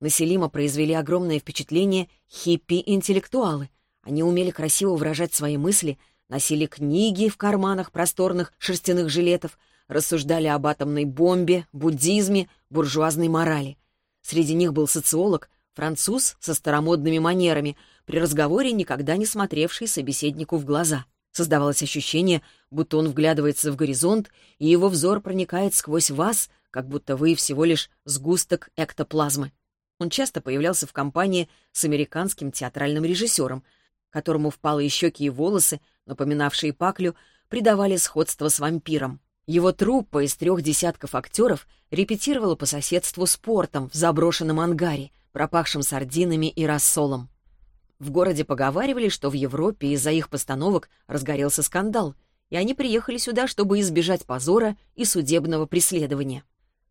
A: На Селима произвели огромное впечатление хиппи-интеллектуалы. Они умели красиво выражать свои мысли, носили книги в карманах просторных шерстяных жилетов — рассуждали об атомной бомбе, буддизме, буржуазной морали. Среди них был социолог, француз со старомодными манерами, при разговоре никогда не смотревший собеседнику в глаза. Создавалось ощущение, будто он вглядывается в горизонт, и его взор проникает сквозь вас, как будто вы всего лишь сгусток эктоплазмы. Он часто появлялся в компании с американским театральным режиссером, которому впалые щеки и волосы, напоминавшие паклю, придавали сходство с вампиром. Его труппа из трех десятков актеров репетировала по соседству спортом в заброшенном ангаре, пропахшем сардинами и рассолом. В городе поговаривали, что в Европе из-за их постановок разгорелся скандал, и они приехали сюда, чтобы избежать позора и судебного преследования.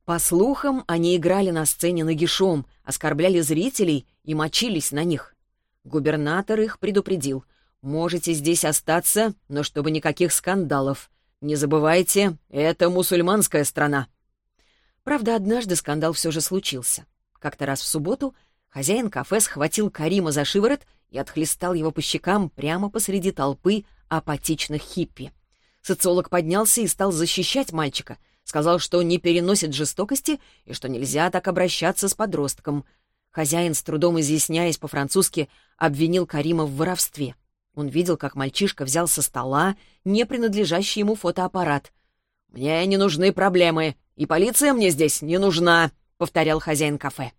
A: По слухам, они играли на сцене нагишом, оскорбляли зрителей и мочились на них. Губернатор их предупредил. «Можете здесь остаться, но чтобы никаких скандалов. Не забывайте, это мусульманская страна». Правда, однажды скандал все же случился. Как-то раз в субботу хозяин кафе схватил Карима за шиворот и отхлестал его по щекам прямо посреди толпы апатичных хиппи. Социолог поднялся и стал защищать мальчика, сказал, что не переносит жестокости и что нельзя так обращаться с подростком. Хозяин, с трудом изъясняясь по-французски, обвинил Карима в воровстве. Он видел, как мальчишка взял со стола не принадлежащий ему фотоаппарат. «Мне не нужны проблемы, и полиция мне здесь не нужна», — повторял хозяин кафе.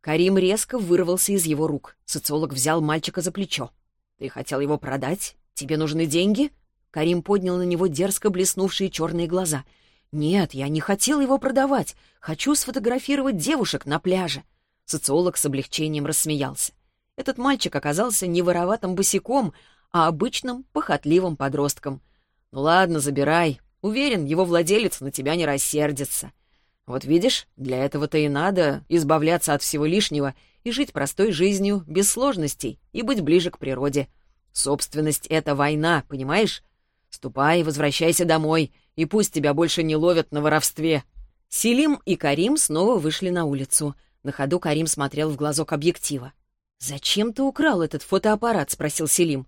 A: Карим резко вырвался из его рук. Социолог взял мальчика за плечо. «Ты хотел его продать? Тебе нужны деньги?» Карим поднял на него дерзко блеснувшие черные глаза. «Нет, я не хотел его продавать. Хочу сфотографировать девушек на пляже». Социолог с облегчением рассмеялся. Этот мальчик оказался не вороватым босиком, а обычным похотливым подростком. «Ну ладно, забирай. Уверен, его владелец на тебя не рассердится. Вот видишь, для этого-то и надо избавляться от всего лишнего и жить простой жизнью, без сложностей, и быть ближе к природе. Собственность — это война, понимаешь? Ступай, возвращайся домой, и пусть тебя больше не ловят на воровстве». Селим и Карим снова вышли на улицу. На ходу Карим смотрел в глазок объектива. «Зачем ты украл этот фотоаппарат?» — спросил Селим.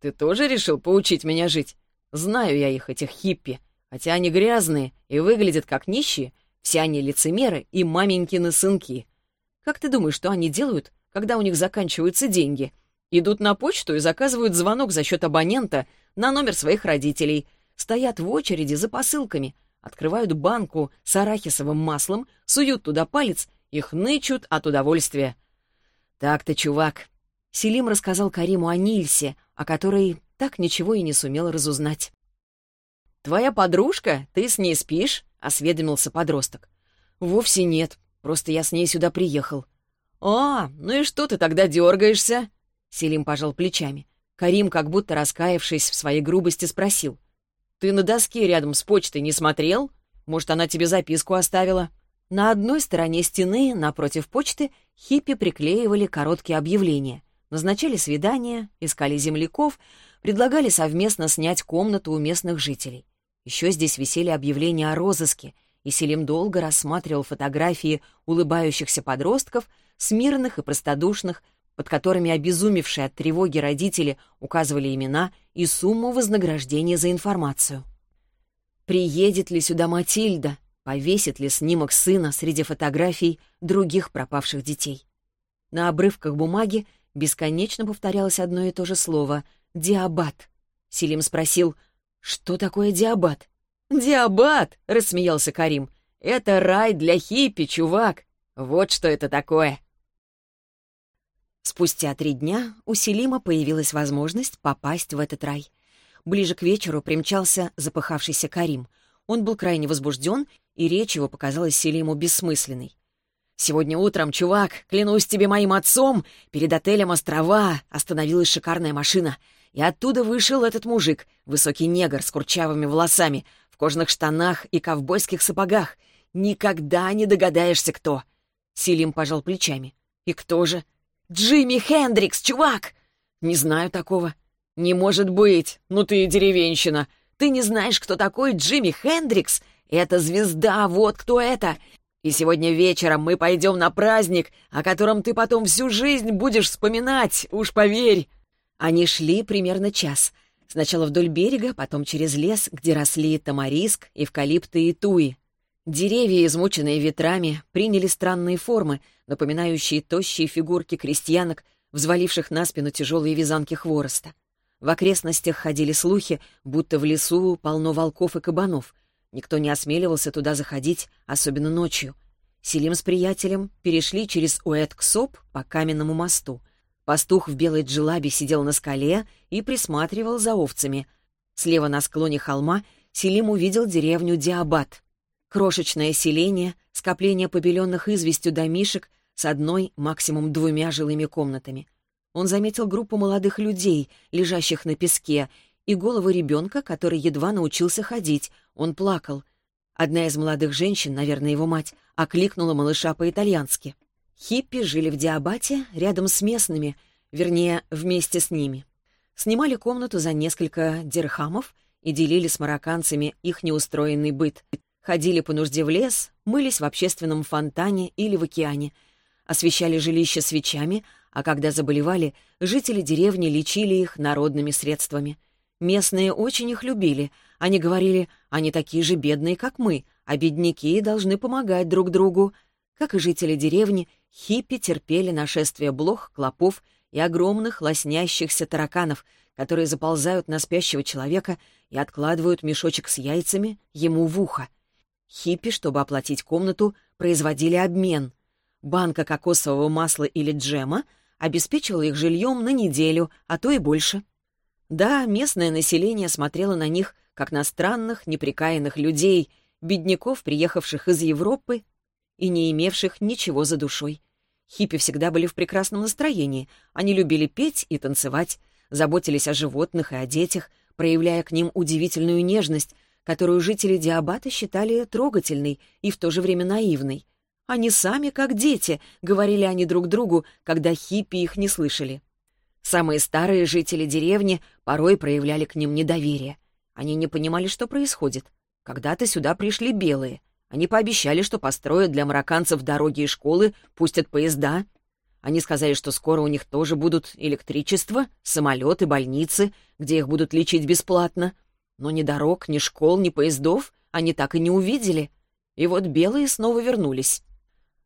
A: «Ты тоже решил поучить меня жить? Знаю я их, этих хиппи. Хотя они грязные и выглядят как нищие, все они лицемеры и маменькины сынки. Как ты думаешь, что они делают, когда у них заканчиваются деньги? Идут на почту и заказывают звонок за счет абонента на номер своих родителей, стоят в очереди за посылками, открывают банку с арахисовым маслом, суют туда палец и хнычут от удовольствия. «Так-то, чувак». Селим рассказал Кариму о Нильсе, о которой так ничего и не сумел разузнать. «Твоя подружка? Ты с ней спишь?» — осведомился подросток. «Вовсе нет. Просто я с ней сюда приехал». «А, ну и что ты тогда дергаешься?» Селим пожал плечами. Карим, как будто раскаявшись в своей грубости, спросил. «Ты на доске рядом с почтой не смотрел? Может, она тебе записку оставила?» На одной стороне стены, напротив почты, хиппи приклеивали короткие объявления, назначали свидания, искали земляков, предлагали совместно снять комнату у местных жителей. Еще здесь висели объявления о розыске, и Селим долго рассматривал фотографии улыбающихся подростков, смирных и простодушных, под которыми обезумевшие от тревоги родители указывали имена и сумму вознаграждения за информацию. «Приедет ли сюда Матильда?» Повесит ли снимок сына среди фотографий других пропавших детей? На обрывках бумаги бесконечно повторялось одно и то же слово — «диабат». Селим спросил, что такое диабат? «Диабат!» — рассмеялся Карим. «Это рай для хиппи, чувак! Вот что это такое!» Спустя три дня у Селима появилась возможность попасть в этот рай. Ближе к вечеру примчался запыхавшийся Карим. Он был крайне возбужден и речь его показалась Селиму бессмысленной. «Сегодня утром, чувак, клянусь тебе моим отцом, перед отелем «Острова» остановилась шикарная машина, и оттуда вышел этот мужик, высокий негр с курчавыми волосами, в кожаных штанах и ковбойских сапогах. Никогда не догадаешься, кто». Селим пожал плечами. «И кто же?» «Джимми Хендрикс, чувак!» «Не знаю такого». «Не может быть! Ну ты и деревенщина! Ты не знаешь, кто такой Джимми Хендрикс? Это звезда, вот кто это. И сегодня вечером мы пойдем на праздник, о котором ты потом всю жизнь будешь вспоминать, уж поверь». Они шли примерно час. Сначала вдоль берега, потом через лес, где росли тамариск, эвкалипты и туи. Деревья, измученные ветрами, приняли странные формы, напоминающие тощие фигурки крестьянок, взваливших на спину тяжелые вязанки хвороста. В окрестностях ходили слухи, будто в лесу полно волков и кабанов. Никто не осмеливался туда заходить, особенно ночью. Селим с приятелем перешли через Уэтксоп по каменному мосту. Пастух в белой джелабе сидел на скале и присматривал за овцами. Слева на склоне холма Селим увидел деревню Диабат. Крошечное селение, скопление побеленных известью домишек с одной, максимум двумя жилыми комнатами — он заметил группу молодых людей, лежащих на песке, и голову ребенка, который едва научился ходить. Он плакал. Одна из молодых женщин, наверное, его мать, окликнула малыша по-итальянски. Хиппи жили в Диабате рядом с местными, вернее, вместе с ними. Снимали комнату за несколько дирхамов и делили с марокканцами их неустроенный быт. Ходили по нужде в лес, мылись в общественном фонтане или в океане, освещали жилище свечами, а когда заболевали, жители деревни лечили их народными средствами. Местные очень их любили. Они говорили, они такие же бедные, как мы, а бедняки должны помогать друг другу. Как и жители деревни, хиппи терпели нашествие блох, клопов и огромных лоснящихся тараканов, которые заползают на спящего человека и откладывают мешочек с яйцами ему в ухо. Хиппи, чтобы оплатить комнату, производили обмен. Банка кокосового масла или джема обеспечивала их жильем на неделю, а то и больше. Да, местное население смотрело на них, как на странных, неприкаянных людей, бедняков, приехавших из Европы и не имевших ничего за душой. Хиппи всегда были в прекрасном настроении. Они любили петь и танцевать, заботились о животных и о детях, проявляя к ним удивительную нежность, которую жители Диабата считали трогательной и в то же время наивной — они сами как дети, говорили они друг другу, когда хиппи их не слышали. Самые старые жители деревни порой проявляли к ним недоверие. Они не понимали, что происходит. Когда-то сюда пришли белые. Они пообещали, что построят для марокканцев дороги и школы, пустят поезда. Они сказали, что скоро у них тоже будут электричество, самолеты, больницы, где их будут лечить бесплатно. Но ни дорог, ни школ, ни поездов они так и не увидели. И вот белые снова вернулись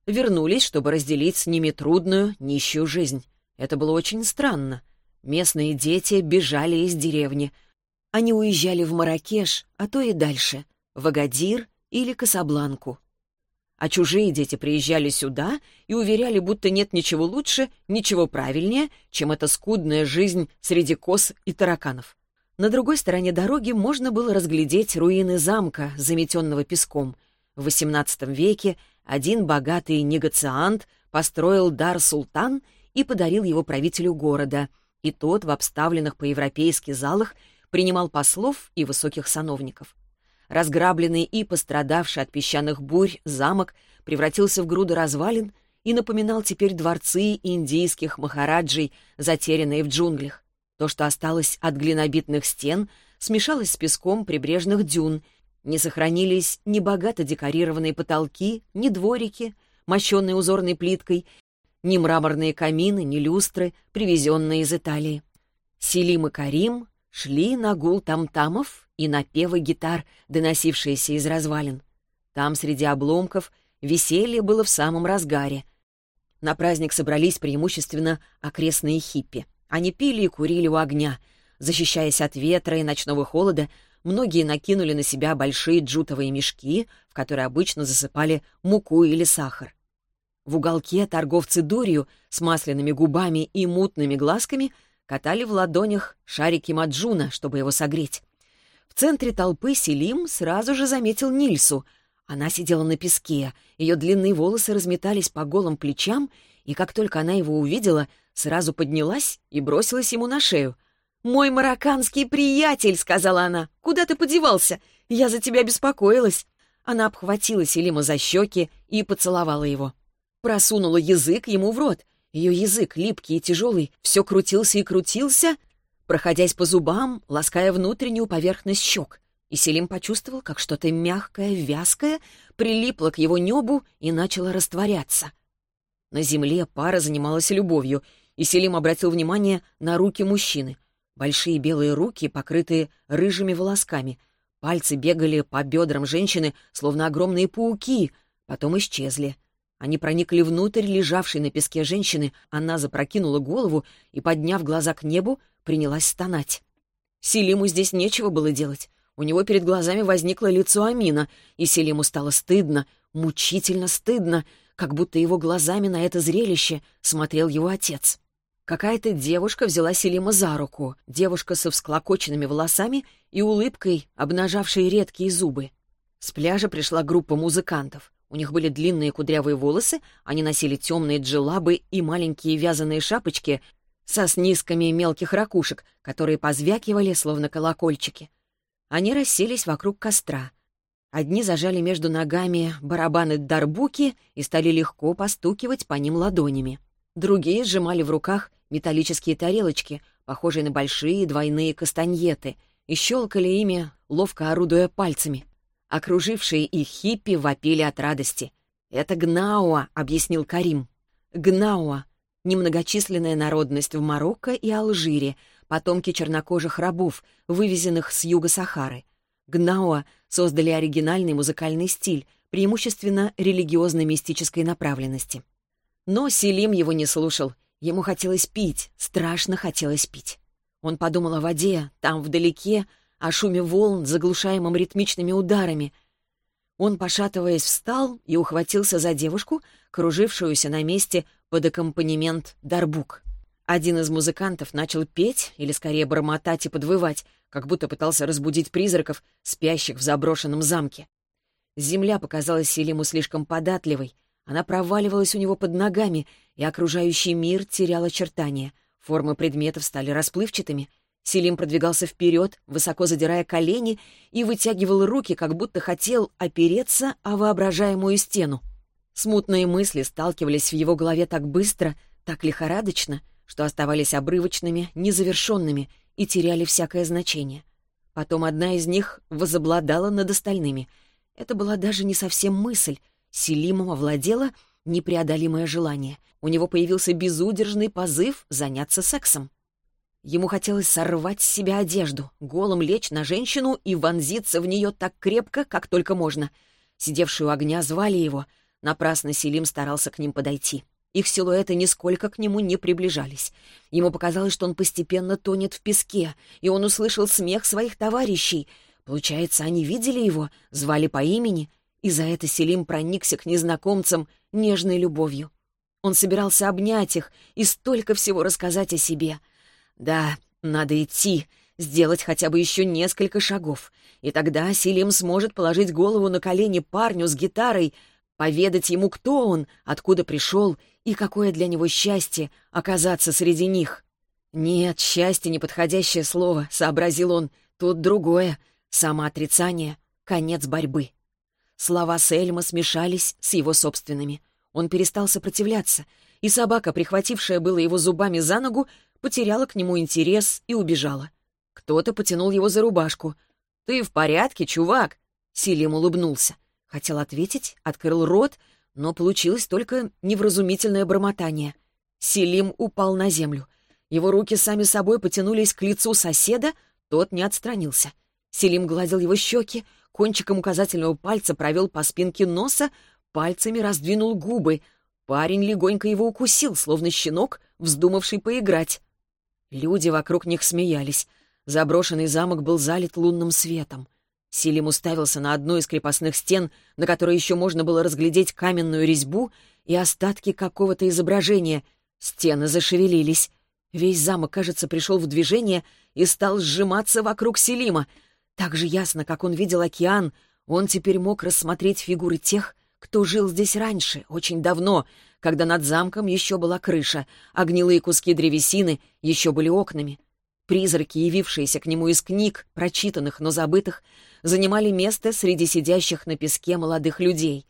A: вернулись, чтобы разделить с ними трудную, нищую жизнь. Это было очень странно. Местные дети бежали из деревни. Они уезжали в Маракеш, а то и дальше, в Агадир или Касабланку. А чужие дети приезжали сюда и уверяли, будто нет ничего лучше, ничего правильнее, чем эта скудная жизнь среди коз и тараканов. На другой стороне дороги можно было разглядеть руины замка, заметенного песком. В XVIII веке один богатый негациант построил дар-султан и подарил его правителю города, и тот в обставленных по-европейски залах принимал послов и высоких сановников. Разграбленный и пострадавший от песчаных бурь замок превратился в груду развалин и напоминал теперь дворцы индийских махараджей, затерянные в джунглях. То, что осталось от глинобитных стен, смешалось с песком прибрежных дюн не сохранились ни богато декорированные потолки, ни дворики, мощенные узорной плиткой, ни мраморные камины, ни люстры, привезенные из Италии. Селим и Карим шли на гул тамтамов и на певы гитар, доносившиеся из развалин. Там, среди обломков, веселье было в самом разгаре. На праздник собрались преимущественно окрестные хиппи. Они пили и курили у огня. Защищаясь от ветра и ночного холода, многие накинули на себя большие джутовые мешки, в которые обычно засыпали муку или сахар. В уголке торговцы дурью с масляными губами и мутными глазками катали в ладонях шарики маджуна, чтобы его согреть. В центре толпы Селим сразу же заметил Нильсу. Она сидела на песке, ее длинные волосы разметались по голым плечам, и как только она его увидела, сразу поднялась и бросилась ему на шею. «Мой марокканский приятель», — сказала она. «Куда ты подевался? Я за тебя беспокоилась». Она обхватила Селима за щеки и поцеловала его. Просунула язык ему в рот. Ее язык, липкий и тяжелый, все крутился и крутился, проходясь по зубам, лаская внутреннюю поверхность щек. И Селим почувствовал, как что-то мягкое, вязкое прилипло к его небу и начало растворяться. На земле пара занималась любовью, и Селим обратил внимание на руки мужчины. Большие белые руки, покрытые рыжими волосками. Пальцы бегали по бедрам женщины, словно огромные пауки, потом исчезли. Они проникли внутрь лежавшей на песке женщины, она запрокинула голову и, подняв глаза к небу, принялась стонать. Селиму здесь нечего было делать. У него перед глазами возникло лицо Амина, и Селиму стало стыдно, мучительно стыдно, как будто его глазами на это зрелище смотрел его отец. Какая-то девушка взяла Селима за руку, девушка со всклокоченными волосами и улыбкой, обнажавшей редкие зубы. С пляжа пришла группа музыкантов. У них были длинные кудрявые волосы, они носили темные джелабы и маленькие вязаные шапочки со снизками мелких ракушек, которые позвякивали, словно колокольчики. Они расселись вокруг костра — Одни зажали между ногами барабаны дарбуки и стали легко постукивать по ним ладонями. Другие сжимали в руках металлические тарелочки, похожие на большие двойные кастаньеты, и щелкали ими, ловко орудуя пальцами. Окружившие их хиппи вопили от радости. «Это Гнауа», — объяснил Карим. «Гнауа — немногочисленная народность в Марокко и Алжире, потомки чернокожих рабов, вывезенных с юга Сахары. Гнауа создали оригинальный музыкальный стиль, преимущественно религиозной мистической направленности. Но Селим его не слушал. Ему хотелось пить, страшно хотелось пить. Он подумал о воде, там вдалеке, о шуме волн, заглушаемом ритмичными ударами. Он, пошатываясь, встал и ухватился за девушку, кружившуюся на месте под аккомпанемент дарбук. Один из музыкантов начал петь, или скорее бормотать и подвывать, как будто пытался разбудить призраков, спящих в заброшенном замке. Земля показалась Селиму слишком податливой. Она проваливалась у него под ногами, и окружающий мир терял очертания. Формы предметов стали расплывчатыми. Селим продвигался вперед, высоко задирая колени, и вытягивал руки, как будто хотел опереться о воображаемую стену. Смутные мысли сталкивались в его голове так быстро, так лихорадочно, что оставались обрывочными, незавершенными — и теряли всякое значение. Потом одна из них возобладала над остальными. Это была даже не совсем мысль. Селимом овладело непреодолимое желание. У него появился безудержный позыв заняться сексом. Ему хотелось сорвать с себя одежду, голым лечь на женщину и вонзиться в нее так крепко, как только можно. Сидевшие у огня звали его. Напрасно Селим старался к ним подойти. Их силуэты нисколько к нему не приближались. Ему показалось, что он постепенно тонет в песке, и он услышал смех своих товарищей. Получается, они видели его, звали по имени, и за это Селим проникся к незнакомцам нежной любовью. Он собирался обнять их и столько всего рассказать о себе. Да, надо идти, сделать хотя бы еще несколько шагов, и тогда Селим сможет положить голову на колени парню с гитарой, поведать ему, кто он, откуда пришел и какое для него счастье оказаться среди них. «Нет, счастье — неподходящее слово», — сообразил он. «Тут другое. Самоотрицание. Конец борьбы». Слова Сельма смешались с его собственными. Он перестал сопротивляться, и собака, прихватившая было его зубами за ногу, потеряла к нему интерес и убежала. Кто-то потянул его за рубашку. «Ты в порядке, чувак?» Силим улыбнулся. Хотел ответить, открыл рот — но получилось только невразумительное бормотание. Селим упал на землю. Его руки сами собой потянулись к лицу соседа, тот не отстранился. Селим гладил его щеки, кончиком указательного пальца провел по спинке носа, пальцами раздвинул губы. Парень легонько его укусил, словно щенок, вздумавший поиграть. Люди вокруг них смеялись. Заброшенный замок был залит лунным светом. Силим уставился на одну из крепостных стен, на которой еще можно было разглядеть каменную резьбу и остатки какого-то изображения. Стены зашевелились. Весь замок, кажется, пришел в движение и стал сжиматься вокруг Селима. Так же ясно, как он видел океан, он теперь мог рассмотреть фигуры тех, кто жил здесь раньше, очень давно, когда над замком еще была крыша, а гнилые куски древесины еще были окнами. Призраки, явившиеся к нему из книг, прочитанных, но забытых, занимали место среди сидящих на песке молодых людей.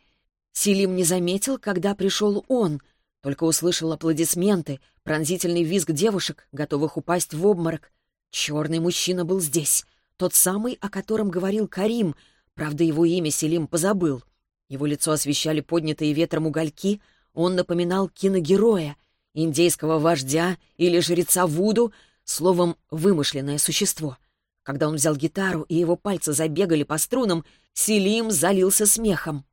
A: Селим не заметил, когда пришел он, только услышал аплодисменты, пронзительный визг девушек, готовых упасть в обморок. Черный мужчина был здесь, тот самый, о котором говорил Карим, правда, его имя Селим позабыл. Его лицо освещали поднятые ветром угольки, он напоминал киногероя, индейского вождя или жреца Вуду, словом, вымышленное существо. Когда он взял гитару и его пальцы забегали по струнам, Селим залился смехом.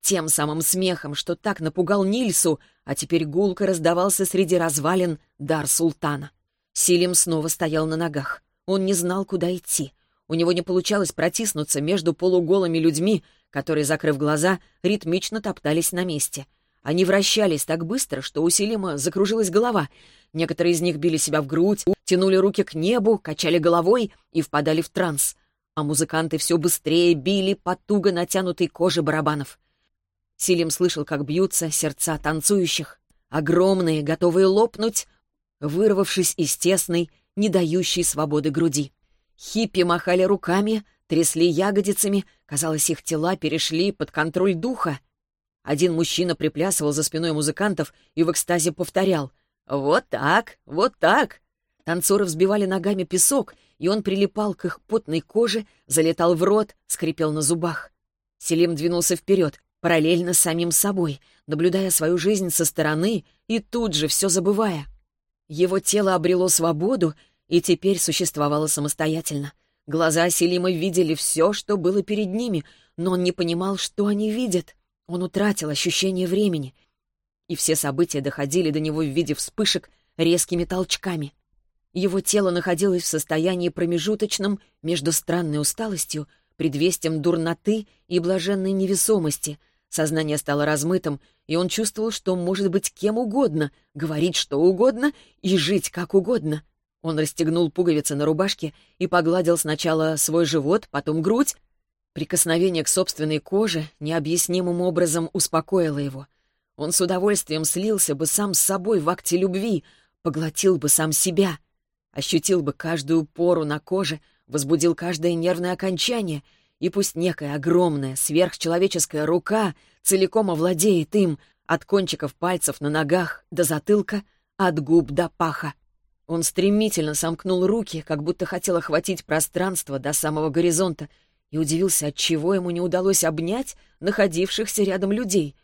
A: Тем самым смехом, что так напугал Нильсу, а теперь гулко раздавался среди развалин дар султана. Силим снова стоял на ногах. Он не знал, куда идти. У него не получалось протиснуться между полуголыми людьми, которые, закрыв глаза, ритмично топтались на месте. Они вращались так быстро, что у Селима закружилась голова. Некоторые из них били себя в грудь, тянули руки к небу, качали головой и впадали в транс. А музыканты все быстрее били по туго натянутой коже барабанов. Силим слышал, как бьются сердца танцующих. Огромные, готовые лопнуть, вырвавшись из тесной, не дающей свободы груди. Хиппи махали руками, трясли ягодицами, казалось, их тела перешли под контроль духа. Один мужчина приплясывал за спиной музыкантов и в экстазе повторял «Вот так, вот так». Танцоры взбивали ногами песок, и он прилипал к их потной коже, залетал в рот, скрипел на зубах. Селим двинулся вперед, параллельно с самим собой, наблюдая свою жизнь со стороны и тут же все забывая. Его тело обрело свободу и теперь существовало самостоятельно. Глаза Селима видели все, что было перед ними, но он не понимал, что они видят. Он утратил ощущение времени. И все события доходили до него в виде вспышек резкими толчками. Его тело находилось в состоянии промежуточном между странной усталостью, предвестием дурноты и блаженной невесомости. Сознание стало размытым, и он чувствовал, что может быть кем угодно, говорить что угодно и жить как угодно — он расстегнул пуговицы на рубашке и погладил сначала свой живот, потом грудь. Прикосновение к собственной коже необъяснимым образом успокоило его. Он с удовольствием слился бы сам с собой в акте любви, поглотил бы сам себя, ощутил бы каждую пору на коже, возбудил каждое нервное окончание, и пусть некая огромная, сверхчеловеческая рука целиком овладеет им, от кончиков пальцев на ногах до затылка, от губ до паха. Он стремительно сомкнул руки, как будто хотел охватить пространство до самого горизонта, и удивился, отчего ему не удалось обнять находившихся рядом людей.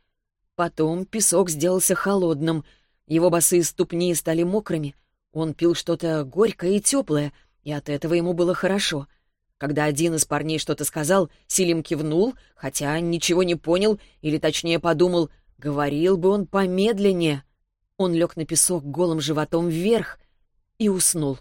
A: Потом песок сделался холодным, его босые ступни стали мокрыми, он пил что-то горькое и теплое, и от этого ему было хорошо. Когда один из парней что-то сказал, Силим кивнул, хотя ничего не понял, или точнее подумал, говорил бы он помедленнее. Он лег на песок голым животом вверх, и уснул.